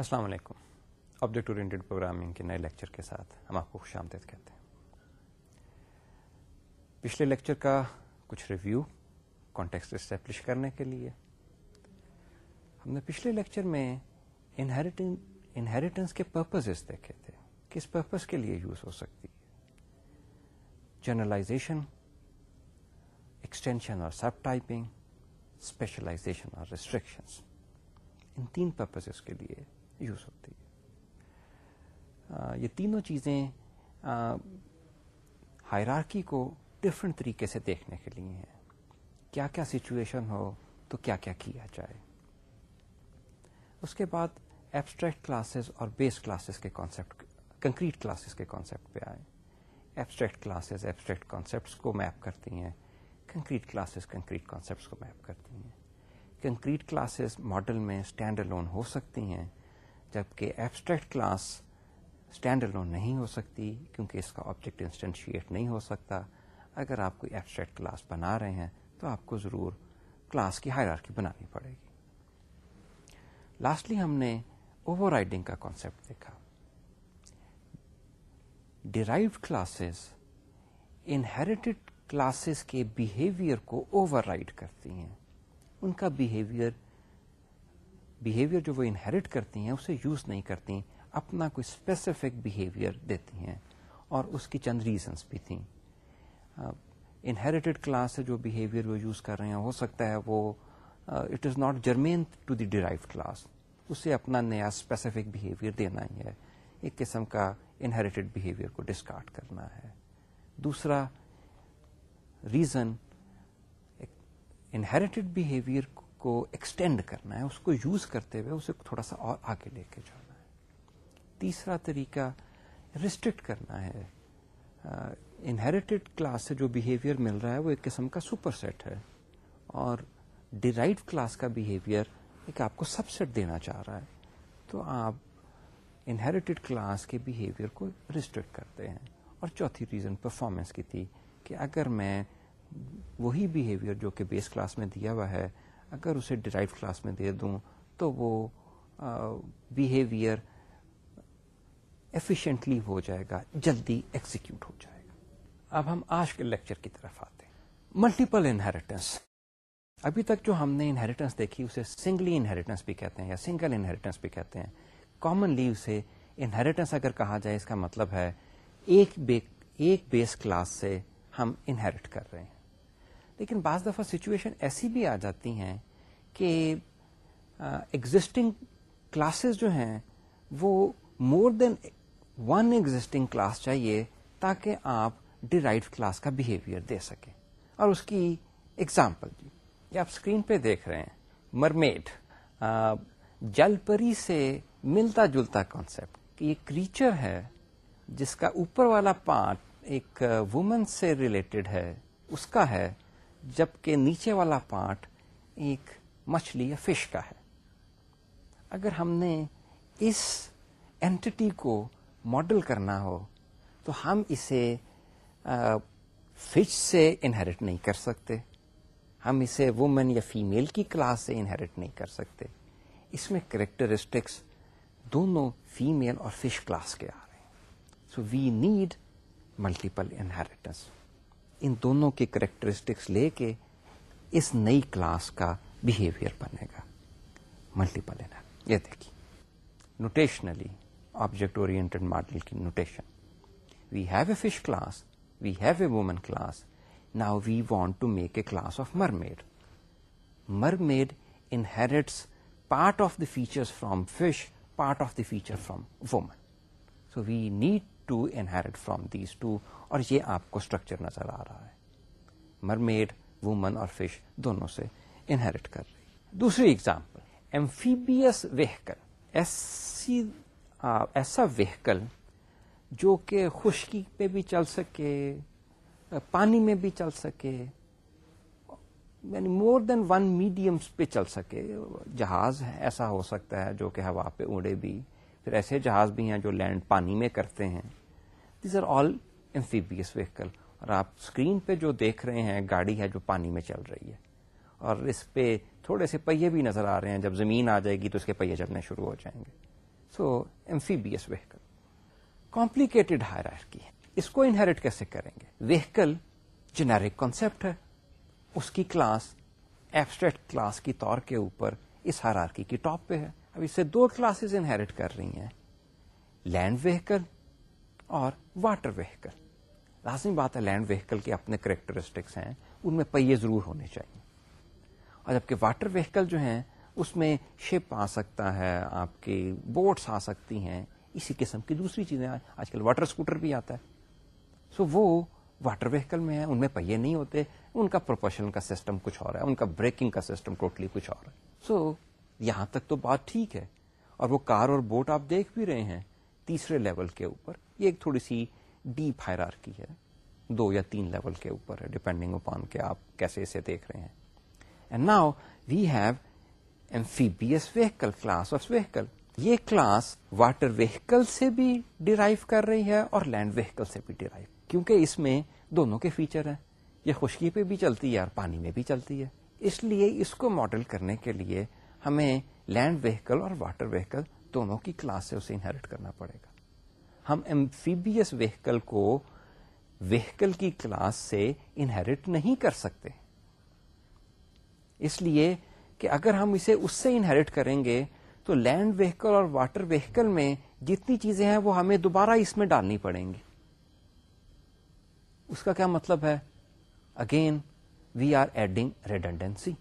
السلام علیکم object programming کے نئے لیکچر کے ساتھ ہم آپ کو خوش آمدید کہتے ہیں پچھلے لیکچر کا کچھ ریویو کانٹیکس اسٹیبلش کرنے کے لیے ہم نے پچھلے لیکچر میں انہیریٹنس کے پرپزز دیکھے تھے کس پرپز کے لیے یوز ہو سکتی ہے جرنلائزیشن ایکسٹینشن اور سب ٹائپنگ اسپیشلائزیشن اور ریسٹرکشنس ان تین پرپزز کے لیے یوز ہوتی ہے یہ تینوں چیزیں ہائرارکی کو ڈفرینٹ طریقے سے دیکھنے کے لیے ہیں کیا کیا سچویشن ہو تو کیا کیا جائے اس کے بعد ایبسٹریکٹ کلاسز اور بیس کلاسز کے کانسیپٹ کنکریٹ کلاسز کے کانسیپٹ پہ آئے ایبسٹریکٹ کلاسز ایبسٹریکٹ کانسیپٹس کو میپ کرتی ہیں کنکریٹ کلاسز کنکریٹ کانسیپٹس کو میپ کرتی ہیں کنکریٹ کلاسز ماڈل میں اسٹینڈ لون ہو سکتی ہیں جبکہ ایبسٹریکٹ کلاس اسٹینڈ لون نہیں ہو سکتی کیونکہ اس کا آبجیکٹ انسٹینشیٹ نہیں ہو سکتا اگر آپ کوئی ایبسٹریکٹ کلاس بنا رہے ہیں تو آپ کو ضرور کلاس کی ہائر بنانی پڑے گی لاسٹلی ہم نے اوور رائڈنگ کا کانسیپٹ دیکھا ڈیرائیوڈ کلاسز انہیریٹڈ کلاسز کے بیہیویئر کو اوور رائڈ کرتی ہیں ان کا بہیویئر بیہیویئر جو وہ انہیریٹ کرتی ہیں اسے یوز نہیں کرتی اپنا کوئی اسپیسیفک بیہیویئر دیتی ہیں اور اس کی چند ریزنس بھی تھیں انہیریٹڈ کلاس سے جو بیہیویئر وہ یوز کر رہے ہیں ہو سکتا ہے وہ it is not germane to the derive class اسے اپنا نیا اسپیسیفک بیہیویئر دینا ہی ہے ایک قسم کا انہیریٹڈ بیہیویئر کو ڈسکارڈ کرنا ہے دوسرا ریزن انہیریٹڈ بیہیویئر کو ایکسٹینڈ کرنا ہے اس کو یوز کرتے ہوئے اسے تھوڑا سا اور آگے لے کے جانا ہے تیسرا طریقہ ریسٹرکٹ کرنا ہے انہیریٹیڈ کلاس سے جو بیہیویئر مل رہا ہے وہ ایک قسم کا سپر سیٹ ہے اور ڈیرائیو کلاس کا بیہیویئر ایک آپ کو سب سیٹ دینا چاہ رہا ہے تو آپ انہیریٹیڈ کلاس کے بیہیویئر کو ریسٹرکٹ کرتے ہیں اور چوتھی ریزن پرفارمنس کی تھی کہ اگر میں وہی بیہیویئر جو کہ بیس کلاس میں دیا ہوا ہے اگر اسے ڈرائیو کلاس میں دے دوں تو وہ بیہیویئر ایفیشنٹلی ہو جائے گا جلدی ایکزیکیوٹ ہو جائے گا اب ہم آج کے لیکچر کی طرف آتے ہیں ملٹیپل انہیریٹنس ابھی تک جو ہم نے انہیریٹنس دیکھی اسے سنگلی انہیریٹنس بھی کہتے ہیں یا سنگل انہیریٹنس بھی کہتے ہیں کامنلی اسے انہیریٹنس اگر کہا جائے اس کا مطلب ہے ایک بیس کلاس سے ہم انہیریٹ کر رہے ہیں لیکن بعض دفعہ سچویشن ایسی بھی آ جاتی ہیں کہ ایگزٹنگ کلاسز جو ہیں وہ more than one existing class چاہیے تاکہ آپ ڈیرائیو کلاس کا بیہیویئر دے سکیں اور اس کی ایگزامپل جی، یہ آپ اسکرین پہ دیکھ رہے ہیں مرمیڈ جل پری سے ملتا جلتا کانسیپٹ کہ یہ کریچر ہے جس کا اوپر والا پارٹ ایک وومن سے ریلیٹڈ ہے اس کا ہے جبکہ نیچے والا پارٹ ایک مچھلی یا فش کا ہے اگر ہم نے اس اینٹی کو ماڈل کرنا ہو تو ہم اسے فش سے انہیریٹ نہیں کر سکتے ہم اسے وومن یا فیمیل کی کلاس سے انہیریٹ نہیں کر سکتے اس میں کریکٹرسٹکس دونوں فیمیل اور فش کلاس کے آ رہے ہیں so we need multiple inheritance ان دونوں کے کریکٹرسٹکس لے کے اس نئی کلاس کا بہیویئر بنے گا ملٹیپل یہ دیکھیے notationally object object oriented model کی notation we have a fish class we have a woman class now we want to make a class of mermaid mermaid inherits part of the feature from fish part of the feature from woman so we need to inherit from these two اور یہ آپ کو structure نظر آ رہا ہے mermaid woman اور fish دونوں سے انہیریٹ کر رہی دوسری ایگزامپل ایمفیبس ایسا ویکل جو کہ خشکی پہ بھی چل سکے پانی میں بھی چل سکے یعنی مور دین ون میڈیمس پہ چل سکے جہاز ایسا ہو سکتا ہے جو کہ ہوا پہ اڑے بھی پھر ایسے جہاز بھی ہیں جو لینڈ پانی میں کرتے ہیں these are all amphibious vehicle اور آپ اسکرین پہ جو دیکھ رہے ہیں گاڑی ہے جو پانی میں چل رہی ہے اور اس پہ تھوڑے سے پہیے بھی نظر آ رہے ہیں جب زمین آ جائے گی تو اس کے پہیے چلنے شروع ہو جائیں گے so amphibious vehicle complicated hierarchy ہے اس کو انہیریٹ کیسے کریں گے وہیکل جنیرک کانسیپٹ ہے اس کی کلاس ایبسٹریکٹ کلاس کی طور کے اوپر اس ہر کی ٹاپ پہ ہے اب اس سے دو کلاسز انہیریٹ کر رہی ہیں لینڈ وہیکل اور واٹر وہیکل لازمی بات ہے لینڈ وہیکل کے اپنے کریکٹرسٹکس ہیں ان میں پہیے ضرور ہونے چاہیے اور جبکہ واٹر وہیکل جو ہیں اس میں شپ آ سکتا ہے آپ کی بوٹس آ سکتی ہیں اسی قسم کی دوسری چیزیں آج کل واٹر اسکوٹر بھی آتا ہے سو وہ واٹر وہیکل میں ہیں ان میں پہیے نہیں ہوتے ان کا پروپشن کا سسٹم کچھ اور ہے ان کا بریکنگ کا سسٹم ٹوٹلی کچھ اور ہے سو یہاں تک تو بات ٹھیک ہے اور وہ کار اور بوٹ آپ دیکھ بھی رہے ہیں تیسرے لیول کے اوپر یہ ایک تھوڑی سی ڈیپ ہائرار کی ہے دو یا تین لیول کے اوپر ہے ڈیپینڈنگ آپ کیسے اسے دیکھ رہے ہیں and now we have class of یہ کلاس واٹر وہیکل سے بھی ڈرائیو کر رہی ہے اور لینڈ وہیکل سے بھی ڈرائیو کیونکہ اس میں دونوں کے فیچر ہیں یہ خشکی پہ بھی چلتی ہے اور پانی میں بھی چلتی ہے اس لیے اس کو ماڈل کرنے کے لیے ہمیں لینڈ وہیکل اور واٹر وہیکل دونوں کی کلاس سے اسے انہیریٹ کرنا پڑے گا ہم ایمفیبیس ویکل کو وہیکل کی کلاس سے انہیریٹ نہیں کر سکتے اس لیے کہ اگر ہم اسے اس سے انہیریٹ کریں گے تو لینڈ وہیکل اور واٹر وہیکل میں جتنی چیزیں ہیں وہ ہمیں دوبارہ اس میں ڈالنی پڑیں گی اس کا کیا مطلب ہے again we are adding redundancy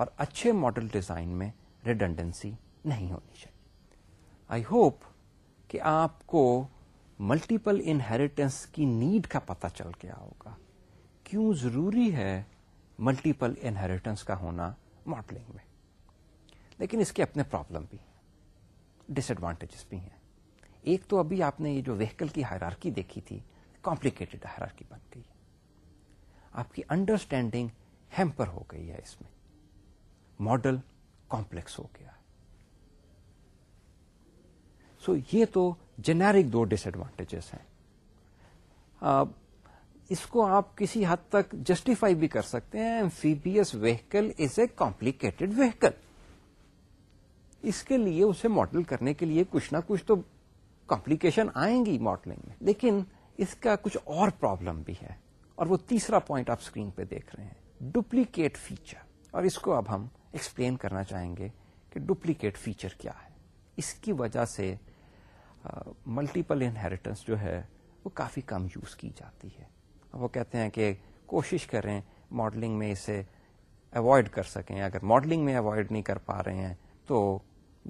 اور اچھے ماڈل ڈیزائن میں ریڈنڈنسی نہیں ہونی چاہیے آئی ہوپ کہ آپ کو ملٹیپل انہیریٹنس کی نیڈ کا پتہ چل گیا ہوگا کیوں ضروری ہے ملٹیپل انہیریٹنس کا ہونا ماڈلنگ میں لیکن اس کے اپنے پرابلم بھی ہیں ڈس ایڈوانٹیجز بھی ہیں ایک تو ابھی آپ نے یہ جو ویکل کی ہیرارکی دیکھی تھی کمپلیکیٹڈ ہیرارکی بن گئی آپ کی انڈرسٹینڈنگ ہیمپر ہو گئی ہے اس میں ماڈل کمپلیکس ہو گیا سو so, یہ تو جنیرک دو ڈس ایڈوانٹیجز ہیں uh, اس کو آپ کسی حد تک جسٹیفائی بھی کر سکتے ہیں amphibious S vehicle is a complicated vehicle اس کے لیے اسے ماڈل کرنے کے لیے کچھ نہ کچھ تو کمپلیکیشن آئیں گی ماڈلنگ میں لیکن اس کا کچھ اور پرابلم بھی ہے اور وہ تیسرا پوائنٹ آپ اسکرین پہ دیکھ رہے ہیں ڈپلیکیٹ فیچر اور اس کو اب ہم ایکسپلین کرنا چاہیں گے کہ ڈپلیکیٹ فیچر کیا ہے اس کی وجہ سے ملٹیپل انہیریٹنس جو ہے وہ کافی کم یوز کی جاتی ہے وہ کہتے ہیں کہ کوشش کریں ماڈلنگ میں اسے اوائڈ کر سکیں اگر ماڈلنگ میں اوائڈ نہیں کر پا رہے ہیں تو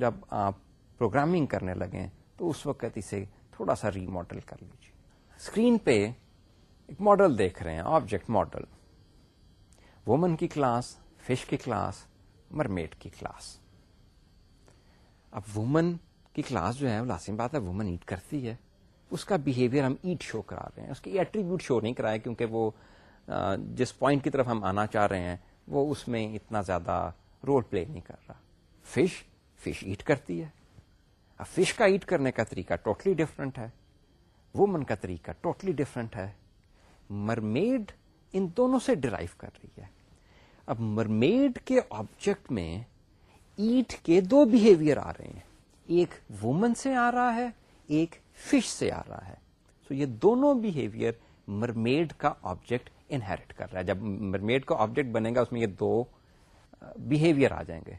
جب آپ پروگرامنگ کرنے لگیں تو اس وقت اسے تھوڑا سا ری ماڈل کر لیجیے اسکرین پہ ایک ماڈل دیکھ رہے ہیں آبجیکٹ ماڈل وومن کی کلاس فش کی کلاس مرمیڈ کی کلاس اب وومن کی کلاس جو ہے لاسم بات ہے وومن ایٹ کرتی ہے اس کا بہیویئر ہم ایٹ شو کرا رہے ہیں اس ایٹریبیوٹ شو نہیں کرائے کیونکہ وہ جس پوائنٹ کی طرف ہم آنا چاہ رہے ہیں وہ اس میں اتنا زیادہ رول پلے نہیں کر رہا فش فش ایٹ کرتی ہے اب فش کا ایٹ کرنے کا طریقہ ٹوٹلی totally ڈفرنٹ ہے وومن کا طریقہ ٹوٹلی totally ڈفرنٹ ہے مرمیڈ ان دونوں سے ڈرائیو کر رہی ہے اب مرمیڈ کے آبجیکٹ میں ایٹ کے دو بہیویئر آ رہے ہیں ایک وومن سے آ رہا ہے ایک فش سے آ رہا ہے یہ دونوں بہیویئر مرمیڈ کا آبجیکٹ انہیریٹ کر رہا ہے جب مرمیڈ کا آبجیکٹ بنے گا اس میں یہ دو بہیویئر آ جائیں گے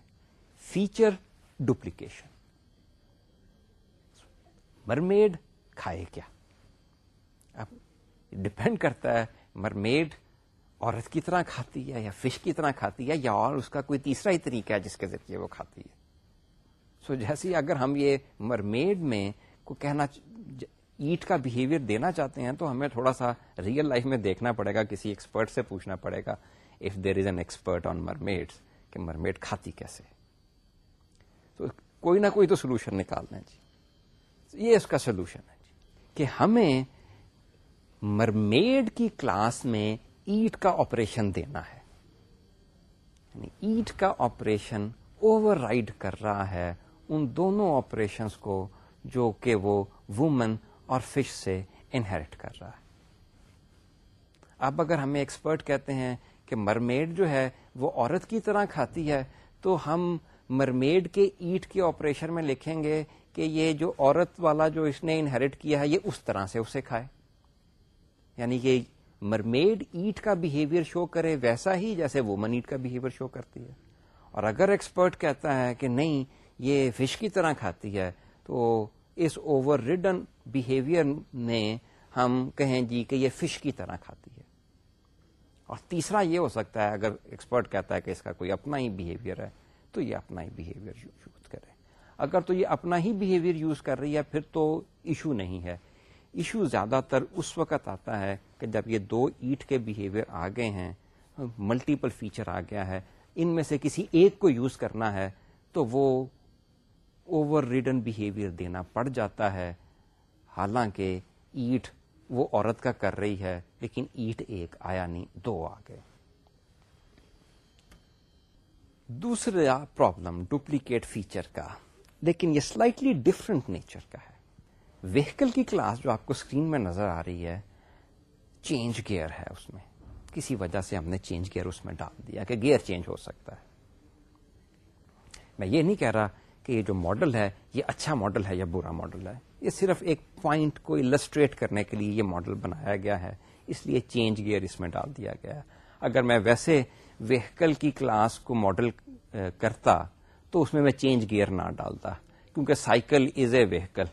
فیچر ڈپلیکیشن مرمیڈ کھائے کیا اب ڈپینڈ کرتا ہے مرمیڈ عورت کی طرح کھاتی ہے یا فش کی طرح کھاتی ہے یا اور اس کا کوئی تیسرا ہی طریقہ ہے جس کے ذریعے وہ کھاتی ہے سو so جیسے اگر ہم یہ مرمیڈ میں کو کہنا ایٹ کا بہیویئر دینا چاہتے ہیں تو ہمیں تھوڑا سا ریئل لائف میں دیکھنا پڑے گا کسی ایکسپرٹ سے پوچھنا پڑے گا if there is an expert on mermaid کہ مرمیڈ کھاتی کیسے تو کوئی نہ کوئی تو سولوشن نکالنا ہے جی یہ اس کا سولوشن ہے جی کہ ہمیں مرمیڈ کی کلاس میں ایٹ کا آپریشن دینا ہے یعنی ایٹ کا آپریشن اوور رائڈ کر رہا ہے ان دونوں آپریشنس کو جو کہ وہ وومن اور فش سے انہیریٹ کر رہا ہے اب اگر ہمیں ایکسپرٹ کہتے ہیں کہ مرمیڈ جو ہے وہ عورت کی طرح کھاتی ہے تو ہم مرمیڈ کے ایٹ کے آپریشن میں لکھیں گے کہ یہ جو عورت والا جو اس نے انہیریٹ کیا ہے یہ اس طرح سے اسے کھائے یعنی یہ مرمیڈ ایٹ کا بہیویئر شو کرے ویسا ہی جیسے وومن ایٹ کا بہیویئر شو کرتی ہے اور اگر ایکسپرٹ کہتا ہے کہ نہیں یہ فش کی طرح کھاتی ہے تو اس اوور ریڈن بہیویئر میں ہم کہیں جی کہ یہ فش کی طرح کھاتی ہے اور تیسرا یہ ہو سکتا ہے اگر ایکسپرٹ کہتا ہے کہ اس کا کوئی اپنا ہی بہیویئر ہے تو یہ اپنا ہی بہیویئر کرے اگر تو یہ اپنا ہی بہیویئر یوز کر رہی ہے پھر تو ایشو نہیں ہے ایشو زیادہ تر اس وقت آتا ہے کہ جب یہ دو ایٹ کے بہیویئر آ گئے ہیں ملٹیپل فیچر آ گیا ہے ان میں سے کسی ایک کو یوز کرنا ہے تو وہ اوور ریڈن بہیویئر دینا پڑ جاتا ہے حالانکہ ایٹ وہ عورت کا کر رہی ہے لیکن ایٹ ایک آیا نہیں یعنی دو آ گئے دوسرا پرابلم ڈپلیکیٹ فیچر کا لیکن یہ سلائٹلی ڈفرنٹ نیچر کا ہے ویکل کی کلاس جو آپ کو اسکرین میں نظر آ رہی ہے چینج گیئر ہے اس میں کسی وجہ سے ہم نے چینج گیئر اس میں ڈال دیا کہ گیئر چینج ہو سکتا ہے میں یہ نہیں کہہ رہا کہ یہ جو ماڈل ہے یہ اچھا ماڈل ہے یا برا ماڈل ہے یہ صرف ایک پوائنٹ کو السٹریٹ کرنے کے لیے یہ ماڈل بنایا گیا ہے اس لیے چینج گیئر اس میں ڈال دیا گیا ہے اگر میں ویسے وہیکل کی کلاس کو ماڈل کرتا تو اس میں میں چینج گیئر نہ ڈالتا کیونکہ سائیکل از اے ویکل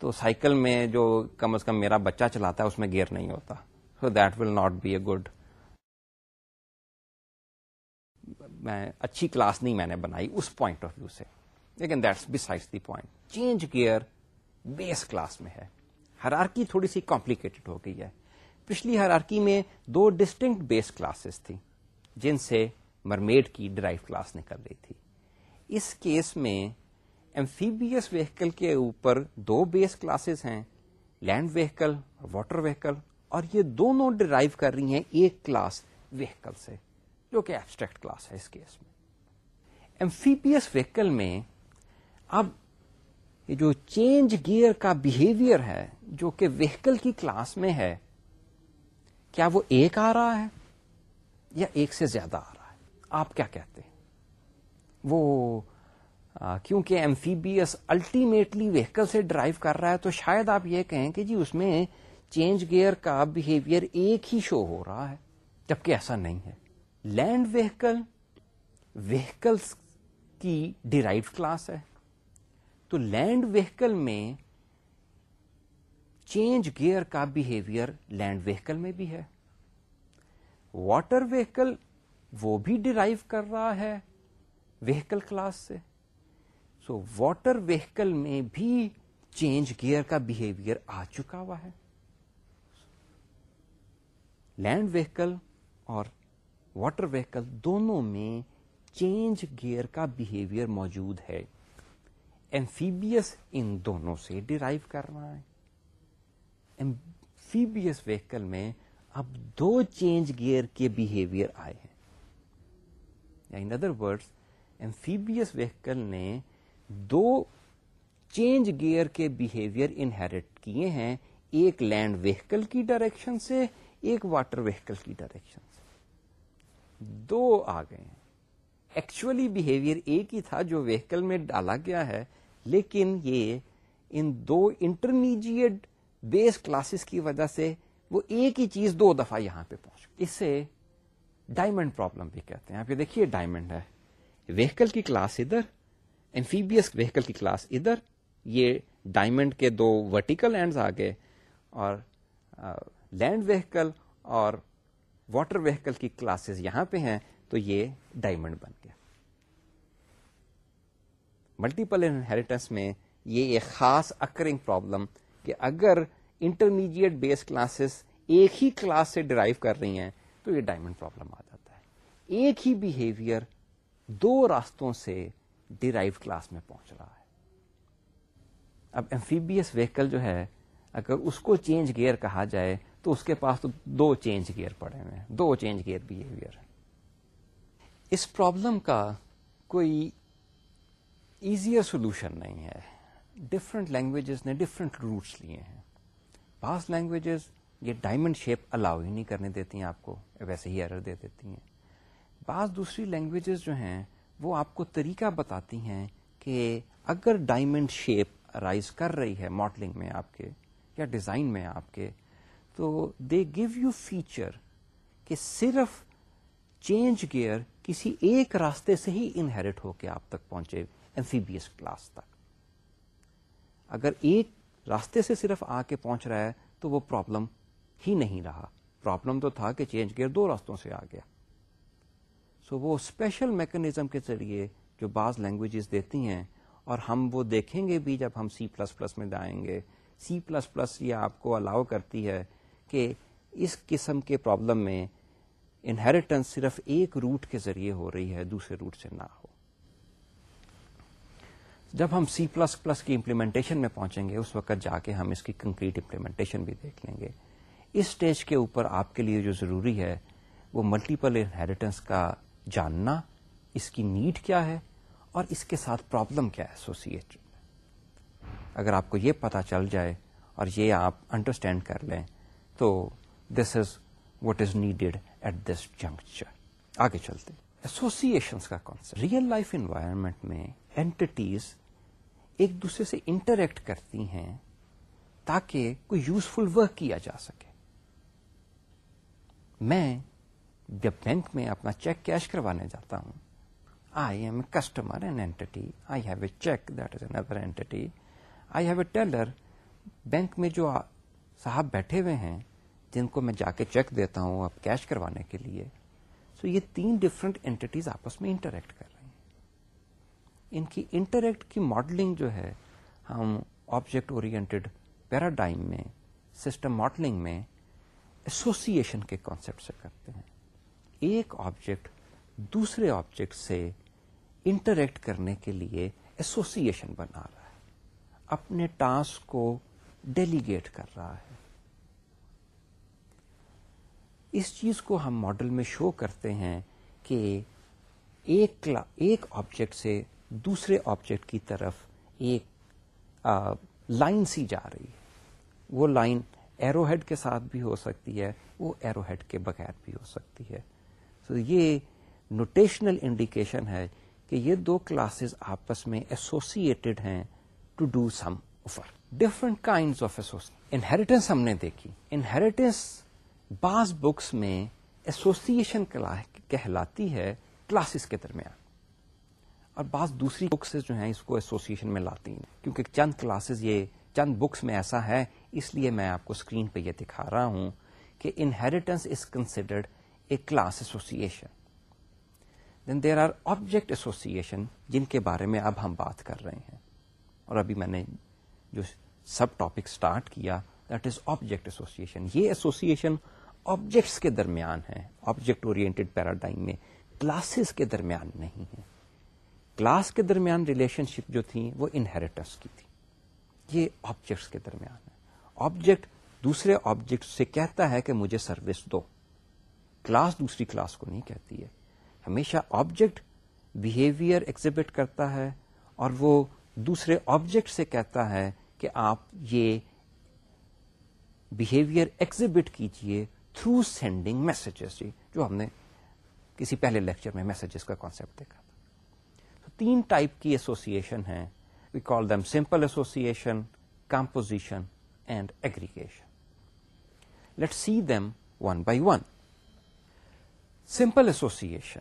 تو سائیکل میں جو کم از کم میرا بچہ چلاتا ہے اس میں گیئر نہیں ہوتا so that will not be a good میں اچھی کلاس نہیں میں نے بنائی اس پوائنٹ آف ویو سے لیکن that's the point change gear base class میں ہے ہرارکی تھوڑی سی کمپلیکیٹڈ ہو گئی ہے پچھلی ہرارکی میں دو ڈسٹنکٹ بیس کلاسز تھی جن سے مرمیڈ کی ڈرائیو کلاس نکل رہی تھی اس کیس میں ایمفیبیس ویکل کے اوپر دو بیس کلاسز ہیں لینڈ وہیکل واٹر وہیکل اور یہ دونوں ڈرائیو کر رہی ہیں ایک کلاس ویکل سے جو کہ ایبسٹریکٹ کلاس ہے اس کیس میں میں ایمفیبیس اب یہ جو چینج گیئر کا بہیویئر ہے جو کہ ویکل کی کلاس میں ہے کیا وہ ایک آ رہا ہے یا ایک سے زیادہ آ رہا ہے آپ کیا کہتے ہیں وہ کیونکہ amphibious ultimately vehicle سے ڈرائیو کر رہا ہے تو شاید آپ یہ کہیں کہ جی اس میں چینج گیئر کا بہیویئر ایک ہی شو ہو رہا ہے جبکہ ایسا نہیں ہے لینڈ ویکل وہیکلس کی ڈیرائیو کلاس ہے تو لینڈ وہیکل میں چینج گیئر کا بہیویئر لینڈ وہیکل میں بھی ہے واٹر وہیکل وہ بھی ڈرائیو کر رہا ہے وہیکل کلاس سے واٹر وہیکل میں بھی چینج گیئر کا بہیویئر آ چکا ہوا ہے لینڈ وہیکل اور واٹر وہیکل دونوں میں چینج گیئر کا بہیویئر موجود ہے ایمفیبیس ان دونوں سے ڈرائیو کر رہا ہے اب دو چینج گیئر کے بہیویئر آئے ہیں in other word amphibious vehicle نے دو چینج گیئر کے بہیویئر انہیریٹ کیے ہیں ایک لینڈ وہیکل کی ڈائریکشن سے ایک واٹر وہیکل کی ڈائریکشن سے دو آ گئے ہیں ایکچولی بہیویئر ایک ہی تھا جو وہیکل میں ڈالا گیا ہے لیکن یہ ان دو انٹرمیڈیٹ بیس کلاسز کی وجہ سے وہ ایک ہی چیز دو دفعہ یہاں پہ پہنچ گئی اسے ڈائمنڈ پرابلم بھی کہتے ہیں آپ یہ دیکھیے ڈائمنڈ ہے وہیکل کی کلاس ادھر ایمفیبیس وہیکل کی کلاس ادھر یہ ڈائمنڈ کے دو ورٹیکل اینڈز آ گئے اور لینڈ وہیکل اور واٹر وہیکل کی کلاسز یہاں پہ ہیں تو یہ ڈائمنڈ بن گیا ملٹیپل انہیریٹنس میں یہ ایک خاص اکرنگ پرابلم کہ اگر انٹرمیڈیٹ بیس کلاسز ایک ہی کلاس سے ڈرائیو کر رہی ہیں تو یہ ڈائمنڈ پرابلم آ جاتا ہے ایک ہی بیہیویئر دو راستوں سے ڈیرائیو کلاس میں پہنچ رہا ہے اب ایمفیبیس ویکل جو ہے اگر اس کو چینج گیئر کہا جائے تو اس کے پاس تو دو چینج گیئر پڑے ہوئے ہیں دو چینج گیئر بہیویئر اس پرابلم کا کوئی ایزیئر سولوشن نہیں ہے ڈفرنٹ لینگویجز نے ڈفرینٹ روٹس لیے ہیں بعض لینگویجز یہ ڈائمنڈ شیپ الاؤ ہی نہیں کرنے دیتی ہیں آپ کو ویسے ہی ایرر دے دیتی ہیں بعض دوسری لینگویجز جو ہیں وہ آپ کو طریقہ بتاتی ہیں کہ اگر ڈائمنڈ شیپ رائز کر رہی ہے ماڈلنگ میں آپ کے یا ڈیزائن میں آپ کے تو دے گیو یو فیچر کہ صرف چینج گیئر کسی ایک راستے سے ہی انہیریٹ ہو کے آپ تک پہنچے M C B S class تک اگر ایک راستے سے صرف آ کے پہنچ رہا ہے تو وہ پرابلم ہی نہیں رہا پرابلم تو تھا کہ چینج گیئر دو راستوں سے آ گیا سو وہ اسپیشل میکنیزم کے ذریعے جو بعض لینگویجز دیتی ہیں اور ہم وہ دیکھیں گے بھی جب ہم سی پلس پلس میں جائیں گے سی پلس پلس یہ آپ کو الاؤ کرتی ہے کہ اس قسم کے پرابلم میں انہیریٹنس صرف ایک روٹ کے ذریعے ہو رہی ہے دوسرے روٹ سے نہ ہو جب ہم سی پلس پلس کی امپلیمنٹیشن میں پہنچیں گے اس وقت جا کے ہم اس کی کنکریٹ امپلیمنٹیشن بھی دیکھ لیں گے اس اسٹیج کے اوپر آپ کے لیے جو ضروری ہے وہ ملٹیپل انہیریٹنس کا جاننا اس کی نیڈ کیا ہے اور اس کے ساتھ پرابلم کیا ہے ایسوسیٹ اگر آپ کو یہ پتا چل جائے اور یہ آپ انڈرسٹینڈ کر لیں تو this is what is needed at this juncture آگے چلتے ایسوسیشنس کا کانسیپٹ ریئل لائف انوائرمنٹ میں اینٹیز ایک دوسرے سے انٹریکٹ کرتی ہیں تاکہ کوئی یوزفل ورک کیا جا سکے میں جب بینک میں اپنا چیک کیش کروانے جاتا ہوں I am a customer an and I and I I I have have a a cheque that is teller bank میں جو صاحب بیٹھے ہوئے ہیں جن کو میں جا کے چیک دیتا ہوں اب کیش کروانے کے لیے سو یہ تین ڈفرنٹ اینٹیز آپس میں انٹریکٹ کر رہے ہیں ان کی انٹریکٹ کی ماڈلنگ جو ہے ہم آبجیکٹ پیراڈائم میں سسٹم ماڈلنگ میں ایسوسیشن کے کانسیپٹ سے کرتے ہیں ایک آبجیکٹ دوسرے آبجیکٹ سے انٹریکٹ کرنے کے لیے ایسوسیشن بنا رہا ہے اپنے ٹاسک کو ڈیلیگیٹ کر رہا ہے اس چیز کو ہم ماڈل میں شو کرتے ہیں کہ ایک ایک آبجیکٹ سے دوسرے آبجیکٹ کی طرف ایک لائن سی جا رہی ہے وہ لائن ایرو ہیڈ کے ساتھ بھی ہو سکتی ہے وہ ایرو ہیڈ کے بغیر بھی ہو سکتی ہے تو یہ نوٹیشنل انڈیکیشن ہے کہ یہ دو کلاسز آپس میں ایسوسیٹڈ ہیں to do some other different kind of Asus inheritance ہم نے دیکھی بعض بکس میں ایسوسیشن کہلاتی ہے کلاسز کے درمیان اور بعض دوسری بکس جو ہیں اس کو ایسوسیشن میں لاتی ہیں کیونکہ چند کلاسز یہ چند بکس میں ایسا ہے اس لیے میں آپ کو اسکرین پہ یہ دکھا رہا ہوں کہ inheritance is considered class association then there are object association جن کے بارے میں اب ہم بات کر رہے ہیں اور ابھی میں نے جو سب ٹاپک اسٹارٹ کیا دیٹ از آبجیکٹ ایسوسیشن یہ ایسوسیشن آبجیکٹس کے درمیان ہے آبجیکٹ پیراڈائم میں کلاسز کے درمیان نہیں ہے کلاس کے درمیان ریلیشن شپ جو تھی وہ انہیریٹنس کی تھی یہ آبجیکٹس کے درمیان ہے آبجیکٹ دوسرے آبجیکٹ سے کہتا ہے کہ مجھے سروس دو کلاس دوسری کلاس کو نہیں کہتی ہے ہمیشہ آبجیکٹ بہیویئر ایگزبٹ کرتا ہے اور وہ دوسرے آبجیکٹ سے کہتا ہے کہ آپ یہ ایگزبٹ تھرو سینڈنگ میسجز جو ہم نے کسی پہلے لیکچر میں میسجز کا کانسیپٹ دیکھا تھا تین ٹائپ کی ایسوسیشن ہیں we call them simple association composition and aggregation let see them one by one simple association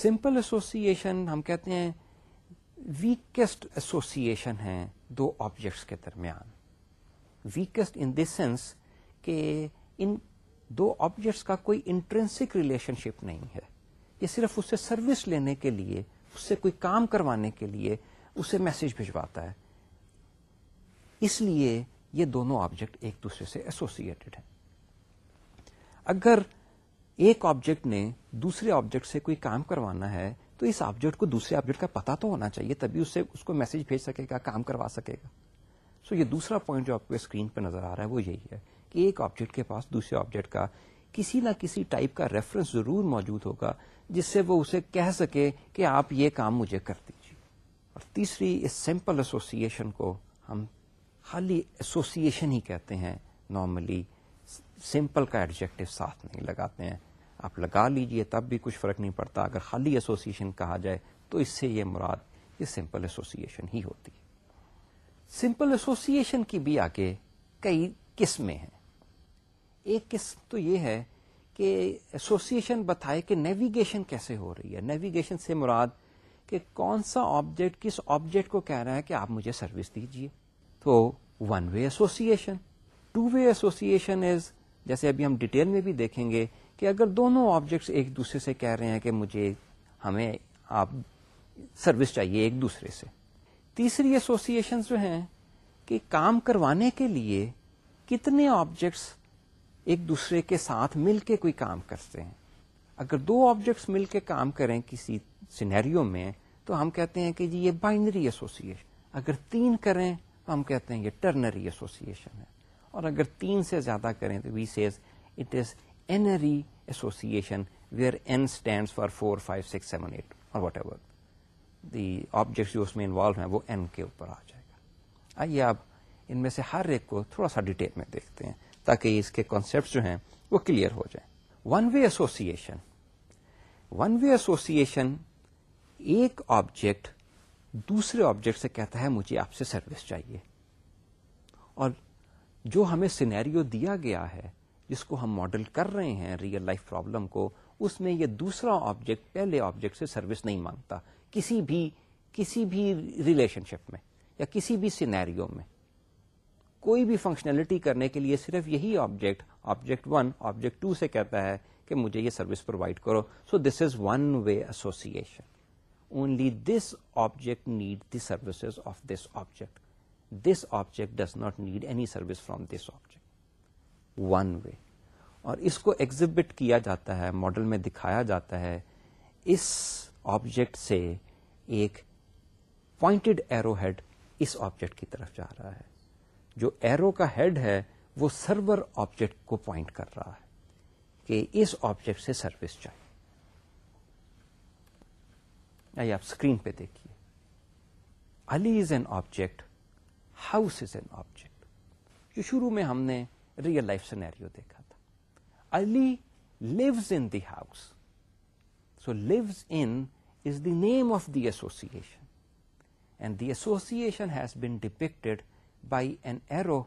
simple association ہم کہتے ہیں ویکسٹ ایسوسیشن ہیں دو آبجیکٹس کے درمیان ویکسٹ ان دس سینس کہ ان دو آبجیکٹس کا کوئی انٹرنسک ریلیشن شپ نہیں ہے یہ صرف اسے سروس لینے کے لیے اس سے کوئی کام کروانے کے لیے اسے میسج بھجواتا ہے اس لیے یہ دونوں آبجیکٹ ایک دوسرے سے ایسوسیٹڈ ہیں اگر ایک آبجیکٹ نے دوسرے آبجیکٹ سے کوئی کام کروانا ہے تو اس آبجیکٹ کو دوسرے آبجیکٹ کا پتا تو ہونا چاہیے تبھی اسے اس کو میسج بھیج سکے گا کام کروا سکے گا سو یہ دوسرا پوائنٹ جو آپ کو اسکرین پہ نظر آ رہا ہے وہ یہی ہے کہ ایک آبجیکٹ کے پاس دوسرے آبجیکٹ کا کسی نہ کسی ٹائپ کا ریفرنس ضرور موجود ہوگا جس سے وہ اسے کہہ سکے کہ آپ یہ کام مجھے کر دیجیے اور تیسری اس سمپل ایسوسیشن کو ہم خالی ایسوسیشن ہی کہتے ہیں نارملی سمپل کا ایڈجیکٹو ساتھ نہیں لگاتے ہیں آپ لگا لیجئے تب بھی کچھ فرق نہیں پڑتا اگر خالی ایسوسیشن کہا جائے تو اس سے یہ مراد یہ سمپل ایسوسیشن ہی ہوتی ہے سمپل ایسوسیشن کی بھی آگے کئی قسمیں ہیں ایک قسم تو یہ ہے کہ ایسوسیشن بتائے کہ نیویگیشن کیسے ہو رہی ہے نیویگیشن سے مراد کہ کون سا آبجیکٹ کس آبجیکٹ کو کہہ رہا ہے کہ آپ مجھے سروس دیجیے تو one way association two way association is جیسے ابھی ہم ڈیٹیل میں بھی دیکھیں گے کہ اگر دونوں آبجیکٹس ایک دوسرے سے کہہ رہے ہیں کہ مجھے ہمیں آپ سروس چاہیے ایک دوسرے سے تیسری ایسوسیشن جو ہیں کہ کام کروانے کے لیے کتنے آبجیکٹس ایک دوسرے کے ساتھ مل کے کوئی کام کرتے ہیں اگر دو آبجیکٹس مل کے کام کریں کسی سینیریو میں تو ہم کہتے ہیں کہ جی یہ بائنری ایسوسیشن اگر تین کریں تو ہم کہتے ہیں یہ ٹرنری ایسوسیشن ہے اور اگر تین سے زیادہ کریں تو we says it is association where n for four five six seven eight or whatever the object جو اس میں انوالو ہیں وہ این کے اوپر آ جائے گا آئیے آپ ان میں سے ہر ایک کو تھوڑا سا ڈیٹیل میں دیکھتے ہیں تاکہ اس کے کانسپٹ جو ہیں وہ کلیئر ہو جائیں one way association one way association ایک آبجیکٹ دوسرے آبجیکٹ سے کہتا ہے مجھے آپ سے سروس چاہیے اور جو ہمیں سینیریو دیا گیا ہے جس کو ہم ماڈل کر رہے ہیں ریئل لائف پرابلم کو اس میں یہ دوسرا آبجیکٹ پہلے آبجیکٹ سے سروس نہیں مانگتا کسی بھی کسی بھی ریلیشن شپ میں یا کسی بھی سینیریو میں کوئی بھی فنکشنلٹی کرنے کے لیے صرف یہی object object one object two سے کہتا ہے کہ مجھے یہ سروس پرووائڈ کرو so this is one way association only this object need the services of this object this object does not need any service from this object one way اور اس کو ایگزبٹ کیا جاتا ہے ماڈل میں دکھایا جاتا ہے اس آبجیکٹ سے ایک پوائنٹڈ ایرو ہیڈ اس آبجیکٹ کی طرف جا رہا ہے جو ایرو کا ہیڈ ہے وہ سرور آبجیکٹ کو پوائنٹ کر رہا ہے کہ اس آبجیکٹ سے سروس چاہیے آئیے آپ اسکرین پہ دیکھیے Ali is an object house is an object جو شروع میں ہم نے ریئل لائف سینیریو دیکھا تھا Ali lives in the house so lives in is the association and the association has been depicted by an arrow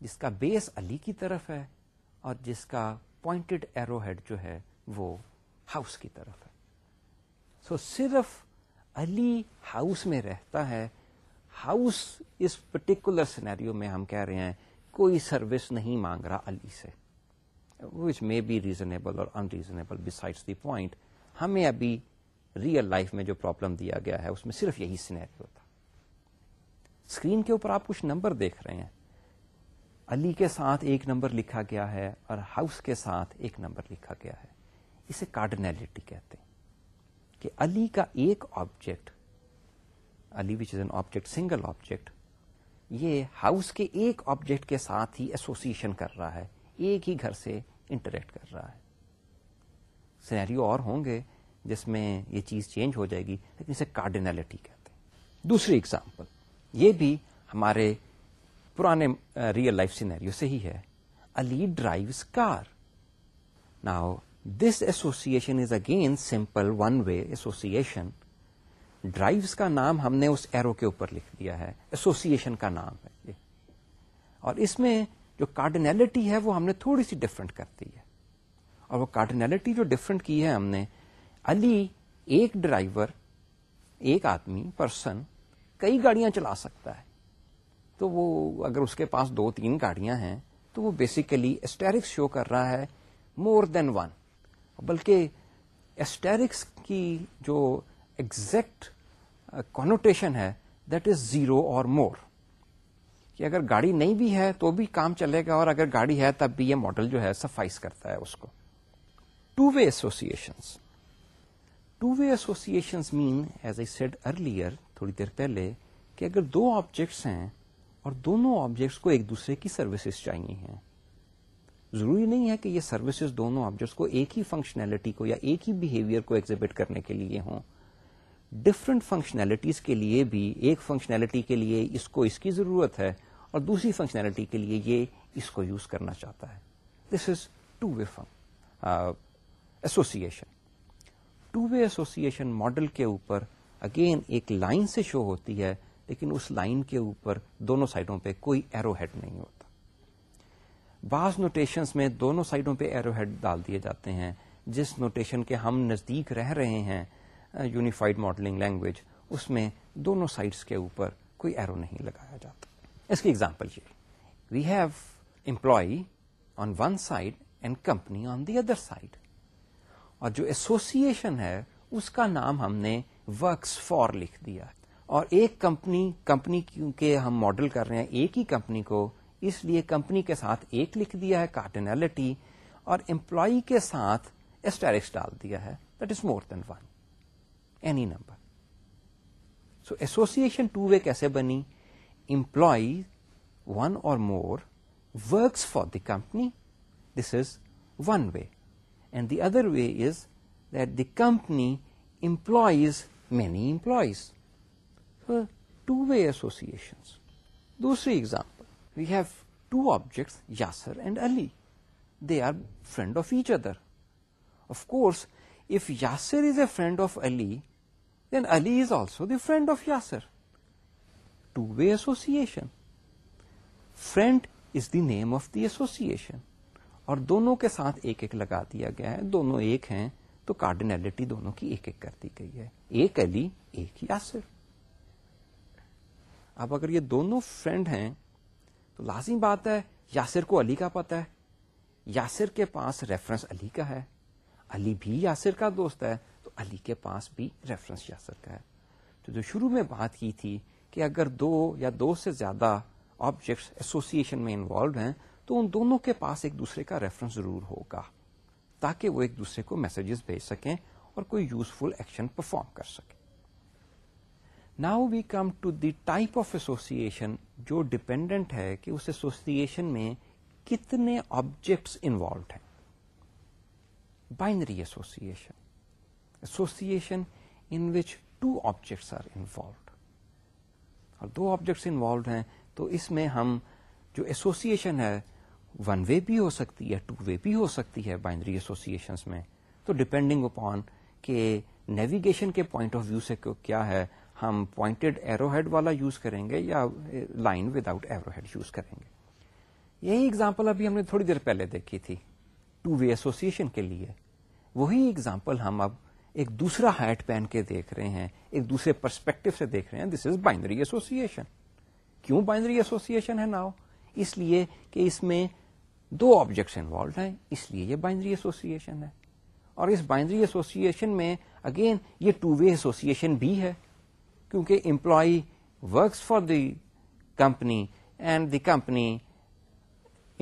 جس کا base Ali کی طرف ہے اور جس کا پوائنٹڈ ایرو ہیڈ جو ہے وہ ہاؤس کی طرف ہے سو so, صرف علی ہاؤس میں رہتا ہے ہاؤس اس پرٹیکولر سینیریو میں ہم کہہ رہے ہیں کوئی سروس نہیں مانگ رہا علی سے وچ مے بی ریزنیبل اور انریزنیبل بسائڈ دی پوائنٹ ہمیں ابھی ریئل لائف میں جو پرابلم دیا گیا ہے اس میں صرف یہی تھا اسکرین کے اوپر آپ کچھ نمبر دیکھ رہے ہیں علی کے ساتھ ایک نمبر لکھا گیا ہے اور ہاؤس کے ساتھ ایک نمبر لکھا گیا ہے اسے کارڈنیلٹی کہتے ہیں کہ علی کا ایک object Ali which is an object single object یہ ہاؤس کے ایک آبجیکٹ کے ساتھ ہی ایسوسیشن کر رہا ہے ایک ہی گھر سے انٹریکٹ کر رہا ہے سینیریو اور ہوں گے جس میں یہ چیز چینج ہو جائے گی لیکن اسے کارڈینلٹی کہتے ہیں دوسری اگزامپل یہ بھی ہمارے پرانے ریئل لائف سینیریو سے ہی ہے Ali drive now this association is again simple one way association drives کا نام ہم نے اس ایرو کے اوپر لکھ دیا ہے ایسوسیشن کا نام ہے یہ اور اس میں جو کارڈینلٹی ہے وہ ہم نے تھوڑی سی ڈفرنٹ کر دی ہے اور وہ کارڈنیلٹی جو ڈفرنٹ کی ہے ہم نے علی ایک ڈرائیور ایک آدمی پرسن کئی گاڑیاں چلا سکتا ہے تو وہ اگر اس کے پاس دو تین گاڑیاں ہیں تو وہ بیسیکلی اسٹیرکس شو کر رہا ہے مور دین ون بلکہ اسٹیرکس کی جو ایگزیکٹ کانوٹیشن ہے that is zero or more کہ اگر گاڑی نہیں بھی ہے تو بھی کام چلے گا اور اگر گاڑی ہے تب بھی یہ ماڈل جو ہے سفائز کرتا ہے اس کو two way associations two way association mean as I said earlier تھوڑی دیر پہلے کہ اگر دو آبجیکٹس ہیں اور دونوں آبجیکٹس کو ایک دوسرے کی سروسز چاہیے ہیں ضروری نہیں ہے کہ یہ سروسز دونوں آبجیکٹس کو ایک ہی فنکشنلٹی کو یا ایک ہی بہیویئر کو ایگزیبٹ کرنے کے لیے ہوں ڈفرنٹ فنکشنلٹیز کے لیے بھی ایک فنکشنلٹی کے لیے اس کو اس کی ضرورت ہے اور دوسری فنکشنلٹی کے لیے یہ اس کو یوز کرنا چاہتا ہے this is two way association two way association model کے اوپر اگین ایک لائن سے شو ہوتی ہے لیکن اس لائن کے اوپر دونوں سائڈوں پہ کوئی ایرو ہیڈ نہیں ہوتا بعض نوٹیشنز میں دونوں سائڈوں پہ ایرو ہیڈ ڈال دیے جاتے ہیں جس نوٹیشن کے ہم نزدیک رہ رہے ہیں یونیفائڈ ماڈلنگ لینگویج اس میں دونوں سائڈس کے اوپر کوئی ایرو نہیں لگایا جاتا اس کی ایگزامپل یہ we have employee on one side and company on the other side اور جو ایسوسیشن ہے اس کا نام ہم نے ورکس فار لکھ دیا اور ایک کمپنی کمپنی کیونکہ ہم ماڈل کر رہے ہیں ایک ہی کمپنی کو اس لیے کمپنی کے ساتھ ایک لکھ دیا ہے کارٹنالٹی اور امپلائی کے ساتھ اسٹیرکس ڈال دیا ہے that is more than one any number. So association two-way kaise bani? Employee, one or more, works for the company. This is one way. And the other way is that the company employs many employees. So two-way associations. Dusri example, we have two objects, Yasser and Ali. They are friend of each other. Of course, if Yasser is a friend of Ali, Ali is also the friend of Yasir two way association. Friend is the name of the association. اور دونوں کے ساتھ ایک ایک لگا دیا گیا ہے دونوں ایک ہیں تو کارڈنلٹی دونوں کی ایک ایک کر دی گئی ہے ایک علی ایک یاسر اب اگر یہ دونوں فرینڈ ہیں تو لازمی بات ہے یاسر کو علی کا پتا ہے یاسر کے پاس ریفرنس علی کا ہے علی بھی یاسر کا دوست ہے علی کے پاس بھی ریفرنس جا سکتا ہے تو جو شروع میں بات کی تھی کہ اگر دو یا دو سے زیادہ آبجیکٹس ایسوسیشن میں انوالوڈ ہیں تو ان دونوں کے پاس ایک دوسرے کا ریفرنس ضرور ہوگا تاکہ وہ ایک دوسرے کو میسجز بھیج سکیں اور کوئی یوزفل ایکشن پرفارم کر سکیں now we come to the type of association جو ڈپینڈنٹ ہے کہ اس ایسوسیشن میں کتنے آبجیکٹس انوالوڈ ہیں binary association which two objects are involved اور دو آبجیکٹس انوالوڈ ہیں تو اس میں ہم جو ایسوسیشن ہے ون وے بھی ہو سکتی ہے ٹو وے بھی ہو سکتی ہے بائنڈری ایسوسیشنس میں تو ڈپینڈنگ اپان کہ نیویگیشن کے پوائنٹ آف ویو سے کیا ہے ہم پوائنٹڈ ایرو ہیڈ والا یوز کریں گے یا line without head use کریں گے یہی اگزامپل ابھی ہم نے تھوڑی دیر پہلے دیکھی تھی ٹو وے ایسوسیشن کے لیے وہی اگزامپل ہم اب ایک دوسرا ہائٹ پہن کے دیکھ رہے ہیں ایک دوسرے پرسپیکٹو سے دیکھ رہے ہیں دس از بائنری ایسوسیشن کیوں بائنڈری ایسوسیشن ہے ناؤ اس لیے کہ اس میں دو آبجیکٹس انوالوڈ ہیں اس لیے یہ بائنڈری ایسوسیشن ہے اور اس بائنڈری ایسوسیشن میں اگین یہ ٹو وے ایسوسیشن بھی ہے کیونکہ employee works for the company and the company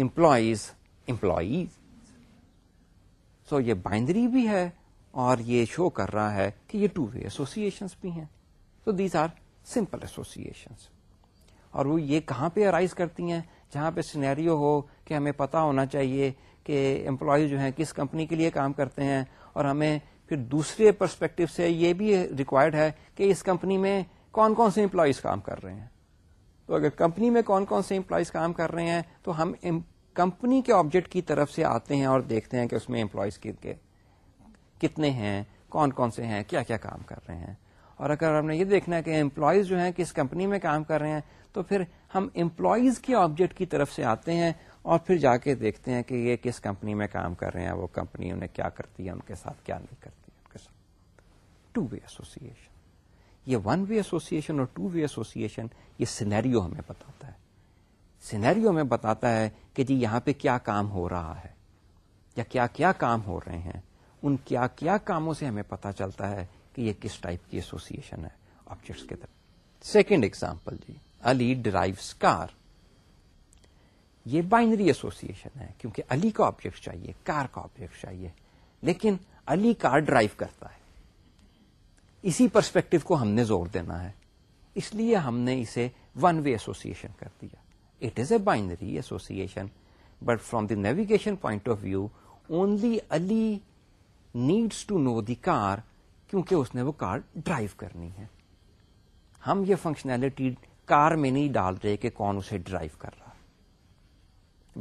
employees employees so یہ بائنڈری بھی ہے اور یہ شو کر رہا ہے کہ یہ ٹو وے ایسوسیشن بھی ہیں تو دیز آر سمپل ایسوسیشن اور وہ یہ کہاں پہ ارائز کرتی ہیں جہاں پہ سینیریو ہو کہ ہمیں پتا ہونا چاہیے کہ امپلائی جو ہیں کس کمپنی کے لیے کام کرتے ہیں اور ہمیں پھر دوسرے پرسپیکٹو سے یہ بھی ریکوائرڈ ہے کہ اس کمپنی میں کون کون سے امپلائیز کام کر رہے ہیں تو اگر کمپنی میں کون کون سے امپلائیز کام کر رہے ہیں تو ہم کمپنی کے آبجیکٹ کی طرف سے آتے ہیں اور دیکھتے ہیں کہ اس میں امپلائیز کے کتنے ہیں کون کون سے ہیں کیا کیا کام کر رہے ہیں اور اگر ہم نے یہ دیکھنا ہے کہ امپلائیز جو ہیں کس کمپنی میں کام کر رہے ہیں تو پھر ہم امپلائیز کے آبجیکٹ کی طرف سے آتے ہیں اور پھر جا کے دیکھتے ہیں کہ یہ کس کمپنی میں کام کر رہے ہیں وہ کمپنی انہیں کیا کرتی ہے ان کے ساتھ کیا نہیں کرتی ہے ان کے ساتھ ٹو وے ایسوسیشن یہ ون وے ایسوسیشن اور ٹو وے ایسوسیشن یہ سینیریو ہمیں بتاتا ہے سینیریو ہمیں بتاتا ہے کہ جی یہاں پہ کیا کام ہو رہا ہے یا کیا کیا کام ہو رہے ہیں ان کیا کیا کاموں سے ہمیں پتا چلتا ہے کہ یہ کس ٹائپ کی ایسوسیشن ہے آبجیکٹس کے طرف سیکنڈ ایگزامپل جی علی ڈرائیوس کار یہ بائنری ایسوسیشن ہے کیونکہ علی کا آبجیکٹ چاہیے کار کا آبجیکٹ چاہیے لیکن علی کار ڈرائیو کرتا ہے اسی پرسپیکٹو کو ہم نے زور دینا ہے اس لیے ہم نے اسے ون وے ایسوسیشن کر دیا it is a binary association but from the navigation point of view only Ali needs to know the car کیونکہ اس نے وہ کار ڈرائیو کرنی ہے ہم یہ فنکشنالٹی کار میں نہیں ڈال رہے کہ کون اسے ڈرائیو کر رہا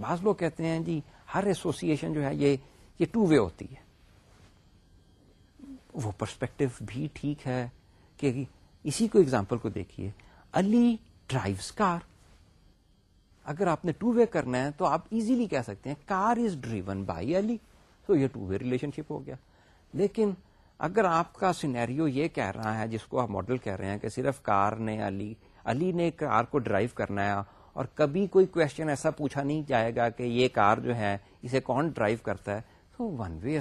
بعض لوگ کہتے ہیں جی ہر ایسوسیشن جو ہے یہ یہ ٹو وے ہوتی ہے وہ پرسپیکٹو بھی ٹھیک ہے کہ اسی کو اگزامپل کو دیکھیے علی ڈرائیوز کار اگر آپ نے ٹو وے کرنا ہے تو آپ ایزیلی کہہ سکتے ہیں car is driven by Ali یہ ٹو وے ریلیشن شپ ہو گیا لیکن اگر آپ کا سینیریو یہ کہہ رہا ہے جس کو آپ ماڈل کہہ رہے ہیں کہ صرف کار نے علی علی نے کار کو ڈرائیو کرنا ہے اور کبھی کوئی کوشچن ایسا پوچھا نہیں جائے گا کہ یہ کار جو ہے اسے کون ڈرائیو کرتا ہے one way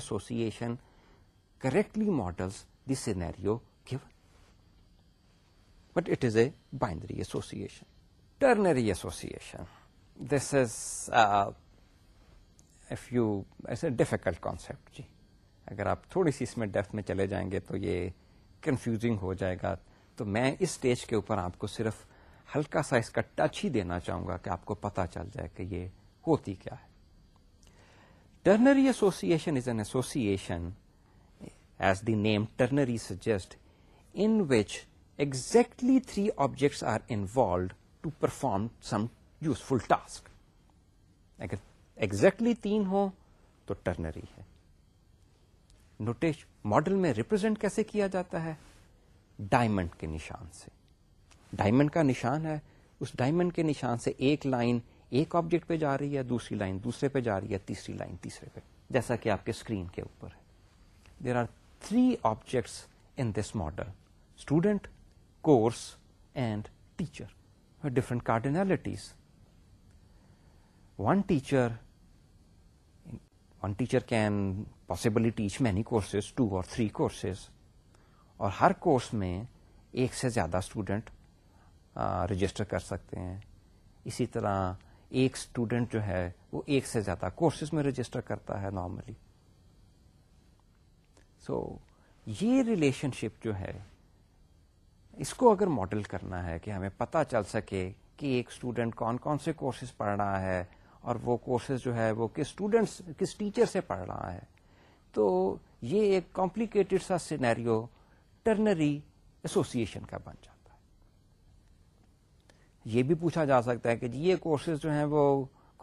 correctly model scenario given but it is a binary association ternary association this is F U difficult concept جی اگر آپ تھوڑی سی اس میں ڈیپتھ میں چلے جائیں گے تو یہ کنفیوزنگ ہو جائے گا تو میں اس اسٹیج کے اوپر آپ کو صرف ہلکا سا اس کا ٹچ ہی دینا چاہوں گا کہ آپ کو پتا چل جائے کہ یہ ہوتی کیا ہے ternary association is an association as the name ternary suggest in which exactly three objects are involved to perform some useful task اگر ایگزیکٹلی exactly تین ہو تو ٹرنری ہے نوٹیش ماڈل میں ریپرزینٹ کیسے کیا جاتا ہے ڈائمنڈ کے نشان سے ڈائمنڈ کا نشان ہے اس ڈائمنڈ کے نشان سے ایک لائن ایک آبجیکٹ پہ جا رہی ہے دوسری لائن دوسرے پہ جا رہی ہے تیسری لائن تیسرے پہ جیسا کہ آپ کے اسکرین کے اوپر ہے there are three objects in this model student course and teacher different cardinalities one teacher one teacher can possibly teach many courses two اور تھری کورسز اور ہر کورس میں ایک سے زیادہ اسٹوڈینٹ رجسٹر کر سکتے ہیں اسی طرح ایک اسٹوڈینٹ جو ہے وہ ایک سے زیادہ کورسز میں رجسٹر کرتا ہے نارملی سو یہ ریلیشن شپ جو ہے اس کو اگر ماڈل کرنا ہے کہ ہمیں پتا چل سکے کہ ایک اسٹوڈینٹ کون کون سے کورسز پڑھ رہا ہے اور وہ کورسز جو ہے وہ کس اسٹوڈینٹس کس ٹیچر سے پڑھ رہا ہے تو یہ ایک کمپلیکیٹڈ سا سینیریو ٹرنری ایسوسیشن کا بن جاتا ہے یہ بھی پوچھا جا سکتا ہے کہ جی یہ کورسز جو ہیں وہ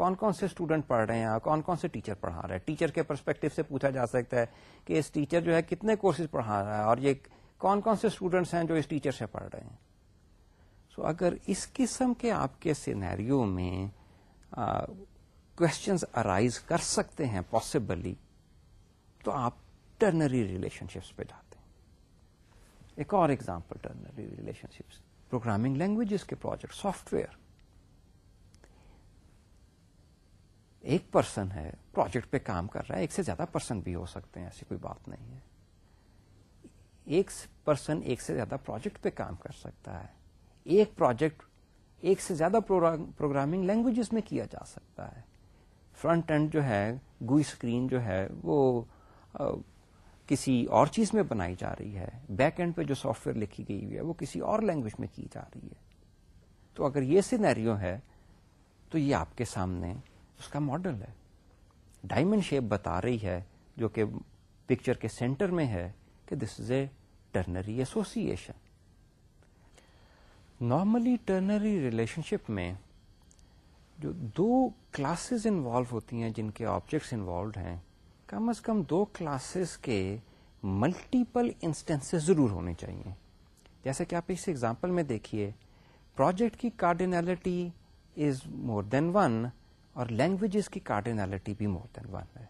کون کون سے اسٹوڈینٹ پڑھ رہے ہیں اور کون کون سے ٹیچر پڑھا رہے ہیں ٹیچر کے پرسپیکٹو سے پوچھا جا سکتا ہے کہ اس ٹیچر جو ہے کتنے کورسز پڑھا رہا ہے اور یہ کون کون سے اسٹوڈینٹس ہیں جو اس ٹیچر سے پڑھ رہے ہیں سو اگر اس قسم کے آپ کے سینیریو میں کوشچنز ارائز کر سکتے ہیں پاسبلی تو آپ ٹرنری ریلیشن شپس پہ جاتے ہیں ایک اور example ternary relationships programming languages کے پروجیکٹ سافٹ ویئر ایک پرسن ہے پروجیکٹ پہ کام کر رہا ہے ایک سے زیادہ پرسن بھی ہو سکتے ہیں ایسی کوئی بات نہیں ہے ایک پرسن ایک سے زیادہ پروجیکٹ پہ کام کر سکتا ہے ایک پروجیکٹ ایک سے زیادہ پروگرامنگ لینگویجز میں کیا جا سکتا ہے فرنٹ اینڈ جو ہے گوئی اسکرین جو ہے وہ کسی اور چیز میں بنائی جا رہی ہے بیک اینڈ پہ جو سافٹ ویئر لکھی گئی ہوئی ہے وہ کسی اور لینگویج میں کی جا رہی ہے تو اگر یہ سینیریو ہے تو یہ آپ کے سامنے اس کا ماڈل ہے ڈائمنڈ شیپ بتا رہی ہے جو کہ پکچر کے سینٹر میں ہے کہ this is a ternary association normally ternary relationship میں جو دو کلاسز انوالو ہوتی ہیں جن کے آبجیکٹس انوالوڈ ہیں کم از کم دو کلاسز کے ملٹیپل انسٹنس ضرور ہونے چاہیے جیسے کہ آپ اس ایگزامپل میں دیکھیے پروجیکٹ کی cardinality is more than one اور لینگویجز کی کارڈینالٹی بھی مور دین ون ہے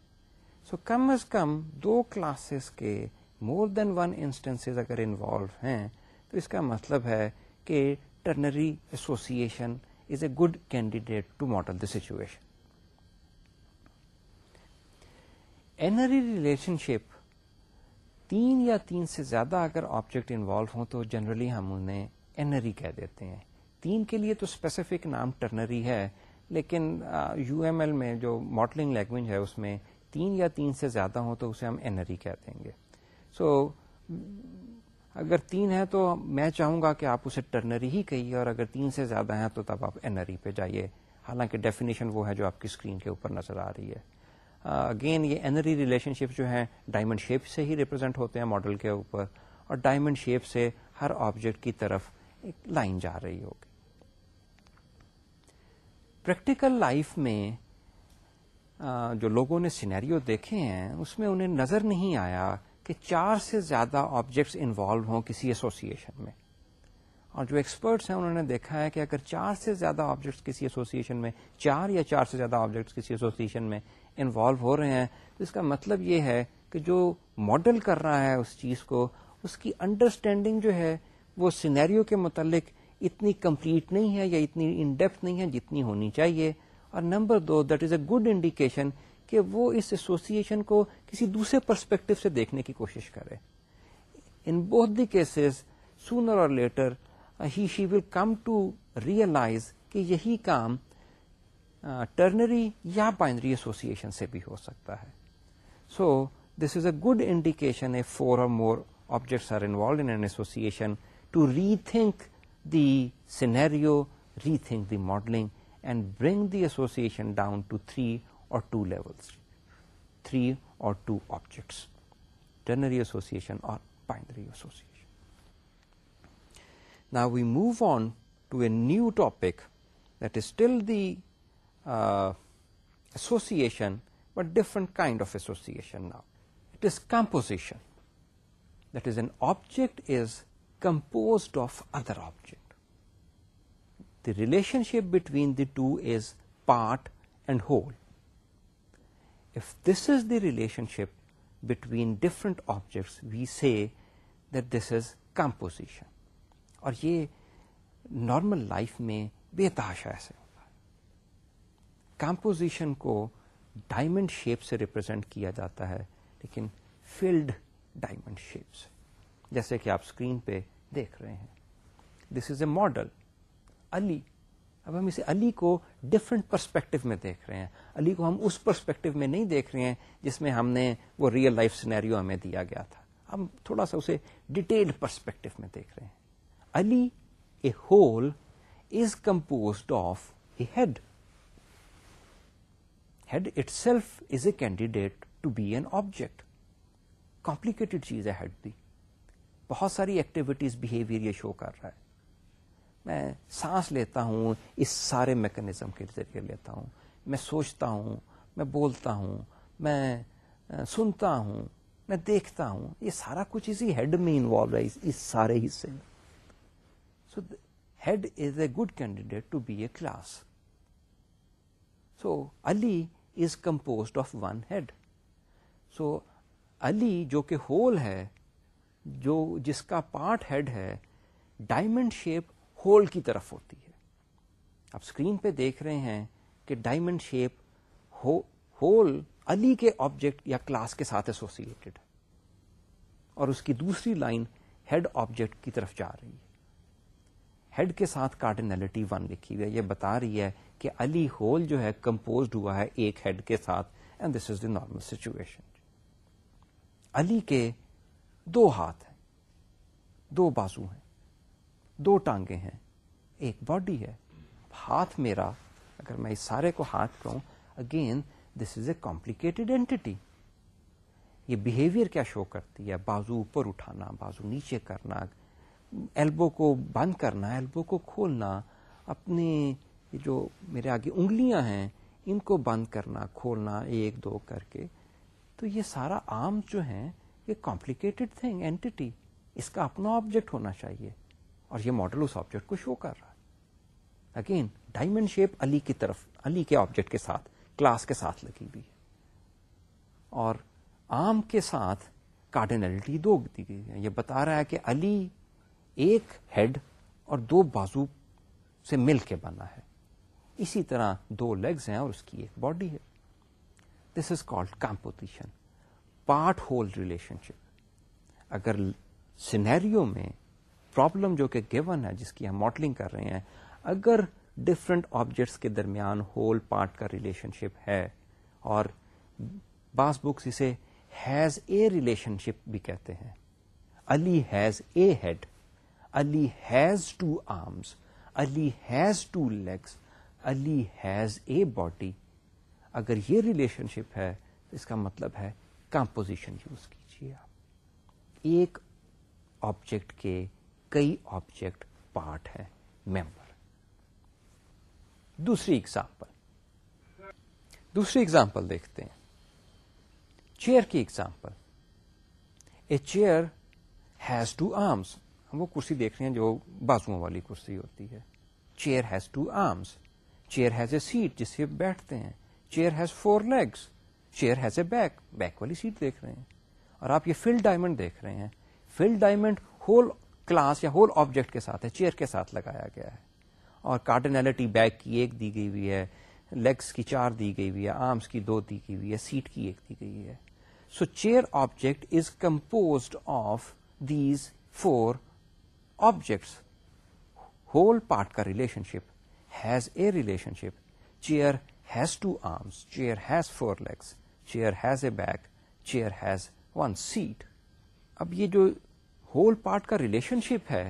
سو کم از کم دو کلاسز کے مور دین ون انسٹینس اگر انوالو ہیں تو اس کا مطلب ہے کہ ternary association is a good candidate to model the situation nary relationship تین یا تین سے زیادہ اگر آبجیکٹ انوالو ہوں تو جنرلی ہم انہیں اینری کہہ دیتے ہیں تین کے لیے تو اسپیسیفک نام ٹرنری ہے لیکن یو ایم ایل میں جو ماڈلنگ لینگویج ہے اس میں تین یا تین سے زیادہ ہوں تو اسے ہم اینری کہہ دیں گے سو اگر تین ہے تو میں چاہوں گا کہ آپ اسے ٹرنری ہی کہیے اور اگر تین سے زیادہ ہیں تو تب آپ اینری پہ جائیے حالانکہ ڈیفینیشن وہ ہے جو آپ کی اسکرین کے اوپر نظر آ رہی ہے اگین یہ اینری ریلیشن شپ جو ہیں ڈائمنڈ شیپ سے ہی ریپرزینٹ ہوتے ہیں ماڈل کے اوپر اور ڈائمنڈ شیپ سے ہر آبجیکٹ کی طرف ایک لائن جا رہی ہوگی پریکٹیکل لائف میں جو لوگوں نے سینیریو دیکھے ہیں اس میں انہیں نظر نہیں آیا کہ چار سے زیادہ آبجیکٹس انوالو ہوں کسی ایسوسیشن میں اور جو ایکسپرٹس ہیں انہوں نے دیکھا ہے کہ اگر چار سے زیادہ آبجیکٹس کسی ایسوسیشن میں چار یا چار سے زیادہ آبجیکٹس کسی ایسوسیشن میں انوالو ہو رہے ہیں تو اس کا مطلب یہ ہے کہ جو ماڈل کر رہا ہے اس چیز کو اس کی انڈرسٹینڈنگ جو ہے وہ سینیریو کے متعلق اتنی کمپلیٹ نہیں ہے یا اتنی ان ڈیپتھ نہیں ہے جتنی ہونی چاہیے اور number do that is a good indication کہ وہ اس ایسوسیشن کو کسی دوسرے پرسپیکٹو سے دیکھنے کی کوشش کرے ان بہت the cases sooner or later he she will come to realise کہ یہی کام ٹرنری uh, یا بائنری ایسوسیشن سے بھی ہو سکتا ہے so this is a good indication a four or more objects are involved in association to rethink the scenario rethink the modelling and bring the association down to three or two levels, three or two objects, ternary association or binary association. Now we move on to a new topic that is still the uh, association, but different kind of association now. It is composition. That is, an object is composed of other object. The relationship between the two is part and whole. This is the relationship between different object we see this is composition اور یہ normal life میں بے تحاشا ایسے ہوتا ہے composition کو diamond shape سے ریپرزینٹ کیا جاتا ہے لیکن فیلڈ ڈائمنڈ شیپ جیسے کہ آپ اسکرین پہ دیکھ رہے ہیں this is a model Ali اب ہم اسے علی کو ڈفرنٹ پرسپیکٹو میں دیکھ رہے ہیں علی کو ہم اس پرسپیکٹو میں نہیں دیکھ رہے ہیں جس میں ہم نے وہ ریئل لائف سینیریو ہمیں دیا گیا تھا ہم تھوڑا سا اسے ڈیٹیلڈ پرسپیکٹو میں دیکھ رہے ہیں Ali a whole is composed of a head head itself is a candidate to be an object complicated چیز ہے ہیڈ بھی بہت ساری ایکٹیویٹیز بہیویئر یہ شو کر رہا ہے میں سانس لیتا ہوں اس سارے میکنزم کے ذریعے لیتا ہوں میں سوچتا ہوں میں بولتا ہوں میں سنتا ہوں میں دیکھتا ہوں یہ سارا کچھ اسی ہیڈ میں انوالو ہے اس سارے حصے میں so head is a good candidate to be a class so Ali is compose of one head so Ali جو کہ ہول ہے جو جس کا پارٹ ہیڈ ہے ڈائمنڈ شیپ ہول کی طرف ہوتی ہے آپ اسکرین پہ دیکھ رہے ہیں کہ ڈائمنڈ شیپ ہول علی کے آبجیکٹ یا کلاس کے ساتھ ایسوسیٹیڈ ہے اور اس کی دوسری لائن ہیڈ آبجیکٹ کی طرف جا رہی ہے ہیڈ کے ساتھ کارڈینلٹی ون لکھی ہوئی یہ بتا رہی ہے کہ علی ہول جو ہے کمپوز ہوا ہے ایک ہیڈ کے ساتھ and this is the normal situation Ali کے دو ہاتھ ہیں دو بازو ہیں دو ٹانگیں ہیں ایک باڈی ہے ہاتھ میرا اگر میں اس سارے کو ہاتھ کہوں again this is a complicated entity یہ بیہیویئر کیا شو کرتی ہے بازو اوپر اٹھانا بازو نیچے کرنا ایلبو کو بند کرنا ایلبو کو کھولنا اپنے جو میرے آگے انگلیاں ہیں ان کو بند کرنا کھولنا ایک دو کر کے تو یہ سارا عام جو ہیں یہ کمپلیکیٹڈ تھنگ اینٹی اس کا اپنا آبجیکٹ ہونا چاہیے اور یہ ماڈل اس آبجیکٹ کو شو کر رہا ہے اگین ڈائمنڈ شیپ علی کی طرف علی کے آبجیکٹ کے ساتھ کلاس کے ساتھ لگی ہوئی ہے اور آم کے ساتھ کارڈینلٹی دو دی گئی یہ بتا رہا ہے کہ علی ایک ہیڈ اور دو بازو سے مل کے بنا ہے اسی طرح دو لیگز ہیں اور اس کی ایک باڈی ہے this is called composition part whole relationship اگر سینیریو میں پرابلم جو کہ گیون ہے جس کی ہم ماڈلنگ کر رہے ہیں اگر ڈفرینٹ آبجیکٹس کے درمیان ہول پارٹ کا ریلیشن شپ ہے اور باس بکس اسے ہیز اے ریلیشن شپ بھی کہتے ہیں Ali has a head Ali has two arms Ali has two legs Ali has a body اگر یہ ریلیشن شپ ہے اس کا مطلب ہے کمپوزیشن یوز کیجیے آپ ایک آبجیکٹ کے کئی آبجیکٹ پارٹ ہے ممبر دوسری ایگزامپل دوسری ایگزامپل دیکھتے ہیں چیئر کی example a chair has two arms ہم وہ کرسی دیکھ رہے ہیں جو بازو والی کرسی ہوتی ہے chair has two arms chair has a seat جس سے بیٹھتے ہیں chair has four legs chair has a back back والی سیٹ دیکھ رہے ہیں اور آپ یہ فیلڈ ڈائمنڈ دیکھ رہے ہیں فلڈ ڈائمنڈ ہول کلاس یا ہول آبجیکٹ کے ساتھ ہے چیئر کے ساتھ لگایا گیا ہے اور کارڈنالٹی بیک کی ایک دی گئی ہوئی ہے لیگس کی چار دی گئی ہوئی ہے آرمس کی دو دی گئی ہوئی ہے سیٹ کی ایک دی گئی ہے so chair object is compose of these four objects whole part کا relationship has a relationship chair has two arms chair has four legs chair has a back chair has one seat اب یہ جو whole part کا relationship ہے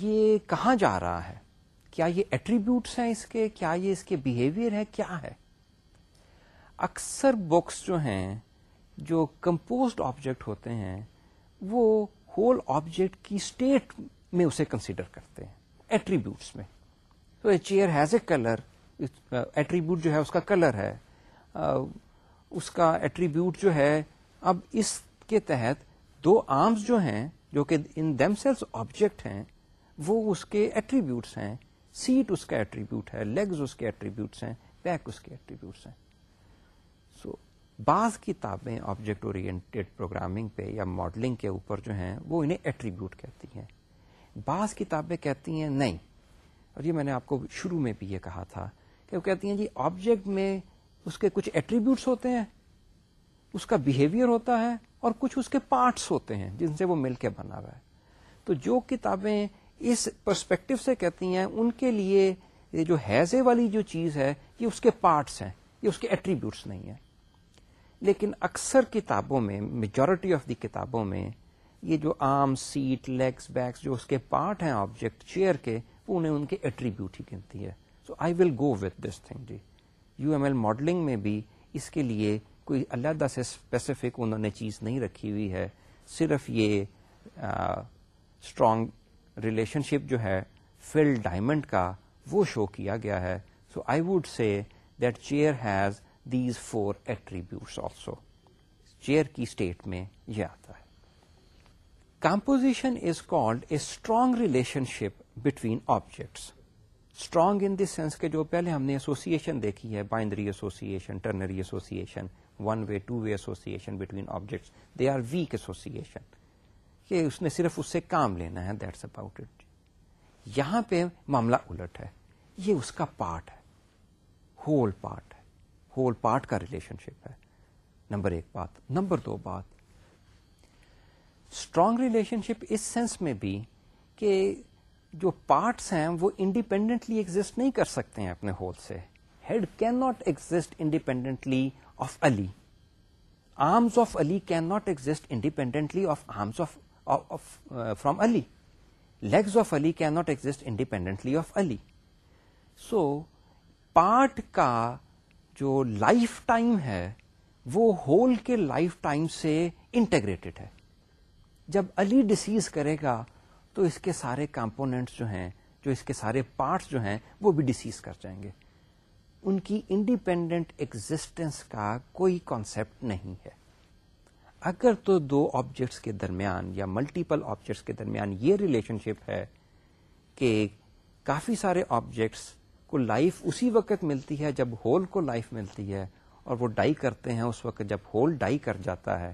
یہ کہاں جا رہا ہے کیا یہ ایٹریبیوٹس ہیں اس کے کیا یہ اس کے بہیویئر ہے کیا ہے اکثر بکس جو ہیں جو کمپوزڈ آبجیکٹ ہوتے ہیں وہ ہول آبجیکٹ کی اسٹیٹ میں اسے کنسیڈر کرتے ہیں ایٹریبیوٹس میں تو a chair has a colour attribute جو ہے اس کا کلر ہے اس کا ایٹریبیوٹ جو ہے اب اس کے تحت دو آرمس جو ہیں جو کہ ان سیلس آبجیکٹ ہیں وہ اس کے ایٹریبیوٹس ہیں سیٹ اس کا ایٹریبیوٹ ہے لیگز اس کے ایٹریبیوٹس ہیں بیک اس کے ایٹریبیوٹس ہیں سو so, بعض کتابیں آبجیکٹ اورینٹیڈ پروگرامنگ پہ یا ماڈلنگ کے اوپر جو ہیں وہ انہیں ایٹریبیوٹ کہتی ہیں بعض کتابیں کہتی ہیں نہیں اور یہ میں نے آپ کو شروع میں بھی یہ کہا تھا کہ وہ کہتی ہیں جی آبجیکٹ میں اس کے کچھ ایٹریبیوٹس ہوتے ہیں اس کا بیہیویئر ہوتا ہے اور کچھ اس کے پارٹس ہوتے ہیں جن سے وہ مل کے بنا ہوا ہے تو جو کتابیں اس پرسپیکٹو سے کہتی ہیں ان کے لیے یہ جو ہیزے والی جو چیز ہے یہ اس کے پارٹس ہیں یہ اس کے ایٹریبیوٹس نہیں ہیں لیکن اکثر کتابوں میں میجورٹی آف دی کتابوں میں یہ جو آرم سیٹ لیگس بیکس جو اس کے پارٹ ہیں آبجیکٹ چیئر کے وہ انہیں ان کے ایٹریبیوٹ ہی گنتی ہے so I will go with this thing G U M L modelling میں بھی اس کے لیے کوئی علیحدہ سے اسپیسیفک انہوں نے چیز نہیں رکھی ہوئی ہے صرف یہ اسٹرانگ ریلیشن شپ جو ہے فل ڈائمنڈ کا وہ شو کیا گیا ہے so I would say that chair has these four attributes also chair کی اسٹیٹ میں یہ آتا ہے composition is called a strong relationship between objects strong in this sense کے جو پہلے ہم نے ایسوسیشن دیکھی ہے binary association ternary association one way two way association between objects they are weak association کہ اس نے صرف اس سے کام لینا ہے دیٹس اباؤٹ اٹ یہاں پہ معاملہ الٹ ہے یہ اس کا پارٹ ہے ہول پارٹ ہے ہول پارٹ کا ریلیشن شپ ہے نمبر ایک بات نمبر دو بات اسٹرانگ ریلیشن شپ اس سینس میں بھی کہ جو پارٹس ہیں وہ انڈیپینڈنٹلی ایگزٹ نہیں کر سکتے ہیں اپنے ہول سے head can not exist independently of Ali arms of Ali can not exist independently of arms of, from Ali legs of Ali can not exist independently of of so part کا جو life time ہے وہ whole کے life time سے hai. ہے جب علی disease کرے گا تو اس کے سارے کمپوننٹس جو ہیں جو اس کے سارے پارٹس جو ہیں وہ بھی ڈسیز کر جائیں گے ان کی انڈیپینڈنٹ ایگزٹینس کا کوئی کانسیپٹ نہیں ہے اگر تو دو آبجیکٹس کے درمیان یا ملٹیپل آبجیکٹس کے درمیان یہ ریلیشن شپ ہے کہ کافی سارے آبجیکٹس کو لائف اسی وقت ملتی ہے جب ہول کو لائف ملتی ہے اور وہ ڈائی کرتے ہیں اس وقت جب ہول ڈائی کر جاتا ہے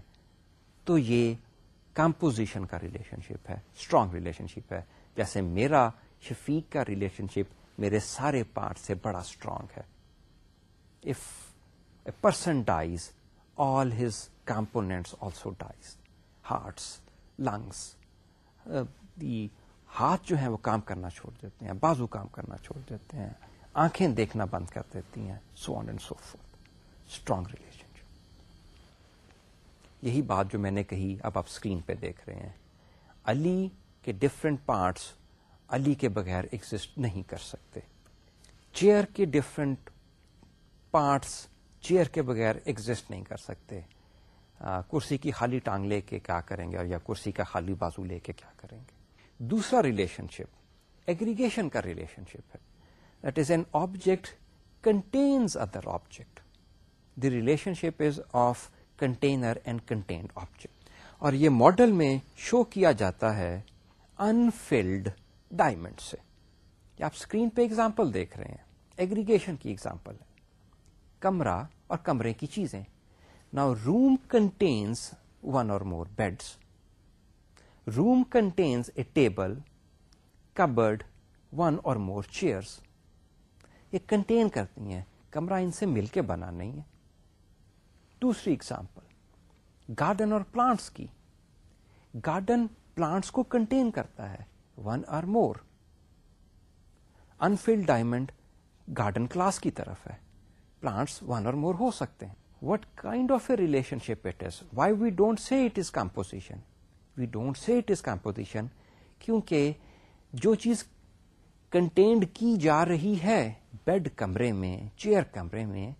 تو یہ کمپوزیشن کا ریلیشن شپ ہے اسٹرانگ ریلیشن شپ ہے جیسے میرا شفیق کا ریلیشن شپ میرے سارے پارٹ سے بڑا اسٹرانگ ہے person dies all his component also dies hearts lungs ہاتھ جو ہیں وہ کام کرنا چھوڑ دیتے ہیں بازو کام کرنا چھوڑ دیتے ہیں آنکھیں دیکھنا بند کر دیتی ہیں سنڈ اینڈ سوفل اسٹرانگ ریلیشن یہی بات جو میں نے کہی اب آپ اسکرین پہ دیکھ رہے ہیں علی کے ڈفرینٹ پارٹس علی کے بغیر ایگزسٹ نہیں کر سکتے چیئر کے ڈفرینٹ پارٹس چیئر کے بغیر ایگزٹ نہیں کر سکتے کرسی کی خالی ٹانگ لے کے کیا کریں گے اور یا کرسی کا خالی بازو لے کے کیا کریں گے دوسرا ریلیشن شپ ایگریگیشن کا ریلیشن شپ ہے that is an object contains other object the relationship is of container and contained object اور یہ ماڈل میں شو کیا جاتا ہے انفلڈ ڈائمنڈ سے آپ اسکرین پہ اگزامپل دیکھ رہے ہیں ایگریگیشن کی ایگزامپل ہے کمرہ اور کمرے کی چیزیں نا room contains one or more beds room contains a table cupboard one or more chairs یہ کنٹین کرتی ہیں کمرہ ان سے مل کے بنا نہیں ہے دوسری اگزامپل گارڈن اور پلانٹس کی گارڈن پلانٹس کو کنٹین کرتا ہے one or more unfilled diamond garden class کی طرف ہے پلانٹس ون اور مور ہو سکتے ہیں what kind of a relationship it is why we don't see it is composition we don't see it is composition کیونکہ جو چیز contained کی جا رہی ہے بیڈ کمرے میں چیئر کمرے میں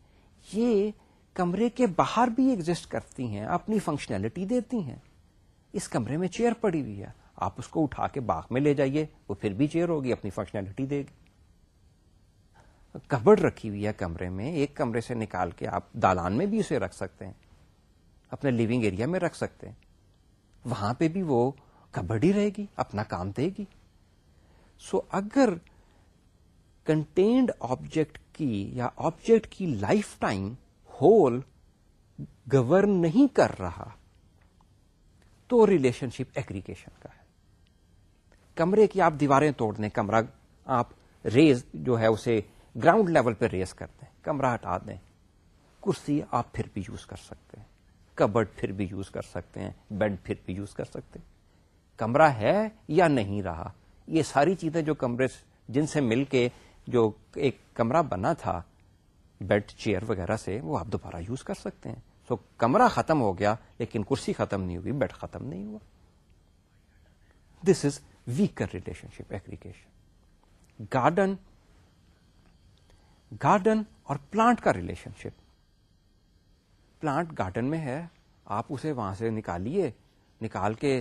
یہ کمرے کے باہر بھی ایگزٹ کرتی ہیں اپنی فنکشنلٹی دیتی ہیں اس کمرے میں چیئر پڑی ہوئی ہے آپ اس کو اٹھا کے باغ میں لے جائیے وہ پھر بھی چیئر ہوگی اپنی فنکشنلٹی دے گی رکھی ہوئی ہے کمرے میں ایک کمرے سے نکال کے آپ دالان میں بھی اسے رکھ سکتے ہیں اپنے لیونگ ایریا میں رکھ سکتے ہیں وہاں پہ بھی وہ ہی رہے گی اپنا کام دے گی سو so, اگر کنٹینڈ آبجیکٹ کی یا آبجیکٹ کی لائف ٹائم ہول گورن نہیں کر رہا تو ریلیشن شپ ایگریگیشن کا ہے کمرے کی آپ دیواریں توڑنے کمرہ آپ ریز جو ہے اسے گراؤنڈ لیول پہ ریس کر دیں کمرہ ہٹا دیں کرسی آپ پھر بھی یوز کر سکتے ہیں کبڈ پھر بھی یوز کر سکتے ہیں بیڈ پھر بھی یوز کر سکتے ہیں کمرہ ہے یا نہیں رہا یہ ساری چیزیں جو کمرے جن سے مل کے جو ایک کمرہ بنا تھا بیڈ چیئر وغیرہ سے وہ آپ دوبارہ یوز کر سکتے ہیں سو کمرہ ختم ہو گیا لیکن کرسی ختم نہیں ہوئی بیڈ ختم نہیں ہوا this is weaker relationship aggregation garden garden اور پلانٹ کا ریلیشن شپ پلانٹ گارڈن میں ہے آپ اسے وہاں سے نکالیے نکال کے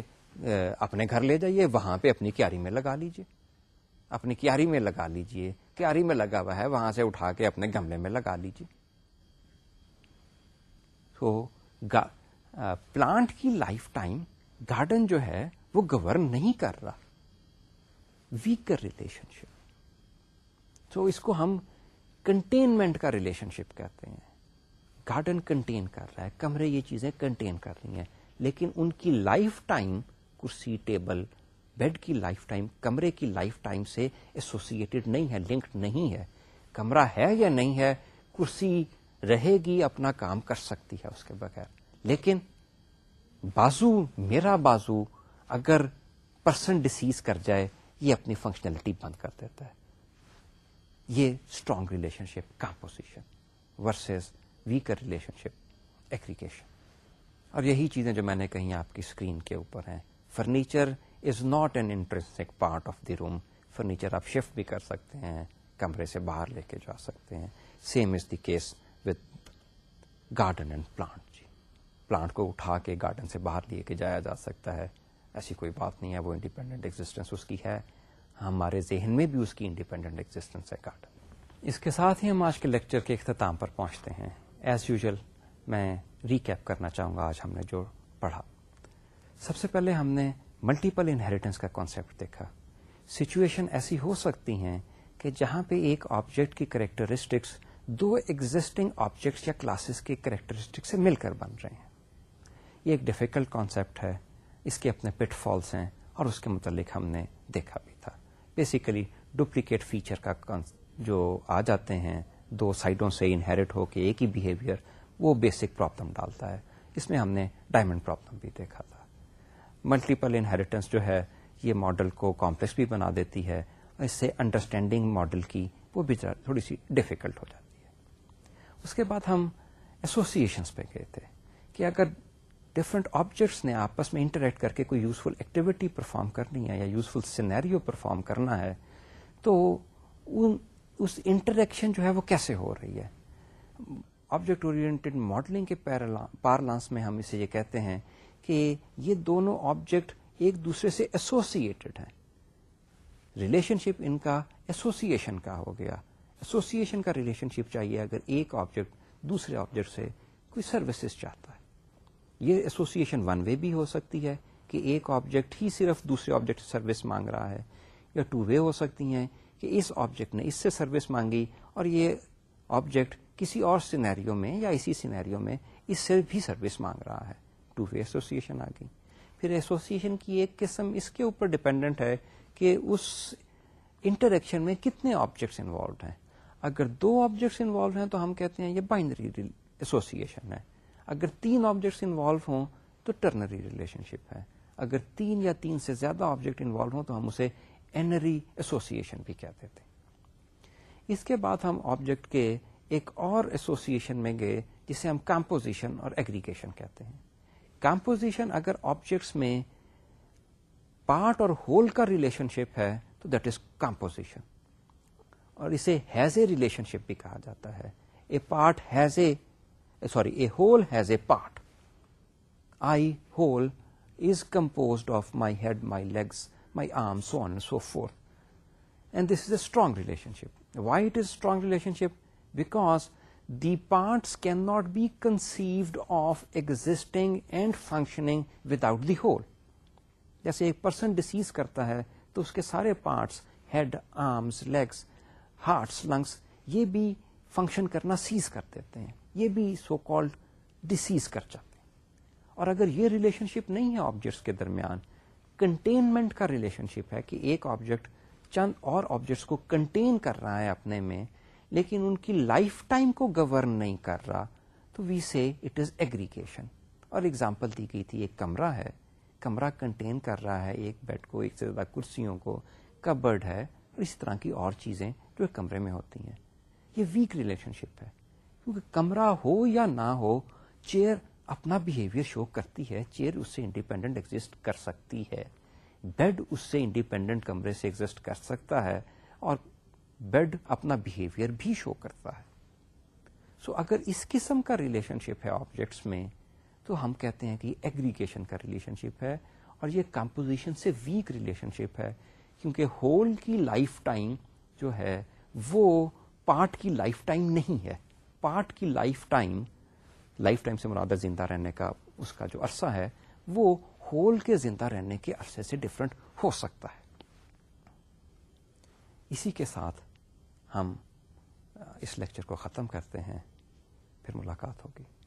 اپنے گھر لے جائیے وہاں پہ اپنی کیاری میں لگا لیجیے اپنی کیاری میں لگا لیجیے کیاری میں لگا ہوا ہے وہاں سے اٹھا کے اپنے گملے میں لگا لیجیے تو پلانٹ کی لائف ٹائم گارڈن جو ہے وہ گورن نہیں کر رہا ویکر ریلیشن شپ تو اس کو ہم کنٹینمنٹ کا ریلیشن شپ کہتے ہیں گارڈن کنٹین کر رہا ہے کمرے یہ چیزیں کنٹین کر رہی ہیں لیکن ان کی لائف ٹائم کرسی ٹیبل بیڈ کی لائف ٹائم کمرے کی لائف ٹائم سے ایسوسیٹڈ نہیں ہے لنکڈ نہیں ہے کمرہ ہے یا نہیں ہے کرسی رہے گی اپنا کام کر سکتی ہے اس کے بغیر لیکن بازو میرا بازو اگر پرسن ڈسیز کر جائے یہ اپنی فنکشنلٹی بند کر دیتا ہے یہ strong relationship composition versus weaker relationship aggregation اور یہی چیزیں جو میں نے کہیں آپ کی اسکرین کے اوپر ہیں furniture is not an interesting part of the room furniture آپ شفٹ بھی کر سکتے ہیں کمرے سے باہر لے کے جا سکتے ہیں same is the case with garden and plant G plant کو اٹھا کے گارڈن سے باہر لے کے جایا جا سکتا ہے ایسی کوئی بات نہیں ہے وہ انڈیپینڈنٹ ایگزٹینس اس کی ہے ہمارے ذہن میں بھی اس کی انڈیپینڈنٹ ایگزٹینس ہے کارڈ اس کے ساتھ ہی ہم آج کے لیکچر کے اختتام پر پہنچتے ہیں ایز یوزل میں ریکیپ کرنا چاہوں گا آج ہم نے جو پڑھا سب سے پہلے ہم نے ملٹیپل انہیریٹنس کا کانسیپٹ دیکھا سچویشن ایسی ہو سکتی ہیں کہ جہاں پہ ایک آبجیکٹ کی کریکٹرسٹکس دو ایگزٹنگ آبجیکٹس یا کلاسز کے کریکٹرسٹکس سے مل کر بن رہے ہیں یہ ایک ڈیفیکلٹ کانسیپٹ ہے اس کے اپنے پٹ فالس ہیں اور اس کے متعلق ہم نے دیکھا بھی بیسیکلی ڈپلیکیٹ فیچر کا جو آ جاتے ہیں دو سائڈوں سے انہیریٹ ہو کے ایک ہی بہیویئر وہ بیسک پرابلم ڈالتا ہے اس میں ہم نے ڈائمنڈ پرابلم بھی دیکھا تھا ملٹیپل انہیریٹنس جو ہے یہ ماڈل کو کمپلیکس بھی بنا دیتی ہے اس سے انڈرسٹینڈنگ ماڈل کی وہ بھی تھوڑی سی ڈیفیکلٹ ہو جاتی ہے اس کے بعد ہم ایسوسیشنس پہ گئے تھے کہ اگر آبجیکٹس نے آپس میں انٹریکٹ کر کے کوئی یوزفل ایکٹیویٹی پرفارم کرنی ہے یا یوزفل سینیریو پرفارم کرنا ہے تو اس انٹریکشن جو ہے وہ کیسے ہو رہی ہے آبجیکٹ ماڈلنگ کے پارلانس میں ہم اسے یہ کہتے ہیں کہ یہ دونوں آبجیکٹ ایک دوسرے سے ایسوسیڈ ہیں ریلیشن شپ ان کا ایسوسیشن کا ہو گیا ایسوسیشن کا ریلیشن شپ چاہیے اگر ایک آبجیکٹ دوسرے آبجیکٹ سے کوئی سروسز چاہتا ہے یہ ایسوسیشن ون وے بھی ہو سکتی ہے کہ ایک آبجیکٹ ہی صرف دوسرے آبجیکٹ سے سروس مانگ رہا ہے یا ٹو وے ہو سکتی ہیں کہ اس آبجیکٹ نے اس سے سروس مانگی اور یہ آبجیکٹ کسی اور سینیریو میں یا اسی سینیریو میں اس سے بھی سروس مانگ رہا ہے ٹو وے ایسوسیشن آ گئی پھر ایسوسیشن کی ایک قسم اس کے اوپر ڈپینڈنٹ ہے کہ اس انٹریکشن میں کتنے آبجیکٹس انوالوڈ ہیں اگر دو آبجیکٹس انوالوڈ ہیں تو ہم کہتے ہیں یہ بائنڈری ایسوسیشن ہے اگر تین آبجیکٹس انوالو ہوں تو ٹرنری ریلیشن شپ ہے اگر تین یا تین سے زیادہ آبجیکٹ انوالو ہوں تو ہم اسے اینری ایسوسیشن بھی کہتے تھے اس کے بعد ہم آبجیکٹ کے ایک اور ایسوسیشن میں گئے جسے ہم کمپوزیشن اور ایگریگیشن کہتے ہیں کمپوزیشن اگر آبجیکٹس میں پارٹ اور ہول کا ریلیشن شپ ہے تو دیٹ از کمپوزیشن اور اسے ہیز اے ریلیشن شپ بھی کہا جاتا ہے a part has a sorry a whole has a part I whole is compose of my head my legs my arms and this is a strong relationship white is strong relationship strong the parts can not be conceived of of and functioning without the whole جیسے ایک person disease کرتا ہے تو اس کے سارے parts head arms legs hearts lungs یہ بھی فنکشن کرنا سیز کر دیتے ہیں یہ بھی سو کالڈ ڈسیز کر جاتے ہیں اور اگر یہ ریلیشن شپ نہیں ہے آبجیکٹس کے درمیان کنٹینمنٹ کا ریلیشن شپ ہے کہ ایک آبجیکٹ چند اور آبجیکٹس کو کنٹین کر رہا ہے اپنے میں لیکن ان کی لائف ٹائم کو گورن نہیں کر رہا تو we see it is aggregation اور اگزامپل دی گئی تھی ایک کمرہ ہے کمرہ کنٹین کر رہا ہے ایک بیڈ کو ایک سے زیادہ کرسیوں کو کبرڈ ہے اس طرح کی اور چیزیں جو کمرے میں ہوتی ہیں یہ ویک ریلیشن شپ ہے کیونکہ کمرہ ہو یا نہ ہو چیئر اپنا بہیویئر شو کرتی ہے چیئر اس سے انڈیپینڈنٹ ایگزٹ کر سکتی ہے بیڈ اس سے انڈیپینڈنٹ کمرے سے ایگزٹ کر سکتا ہے اور بیڈ اپنا بہیویئر بھی شو کرتا ہے سو so, اگر اس قسم کا ریلیشن شپ ہے آبجیکٹس میں تو ہم کہتے ہیں کہ ایگریگیشن کا ریلیشن شپ ہے اور یہ کمپوزیشن سے ویک ریلیشن شپ ہے کیونکہ ہول کی لائف ٹائم جو ہے وہ پارٹ کی لائف ٹائم نہیں ہے پارٹ کی لائف ٹائم لائف ٹائم سے مرادہ زندہ رہنے کا اس کا جو عرصہ ہے وہ ہول کے زندہ رہنے کے عرصے سے ڈفرینٹ ہو سکتا ہے اسی کے ساتھ ہم اس لیکچر کو ختم کرتے ہیں پھر ملاقات ہوگی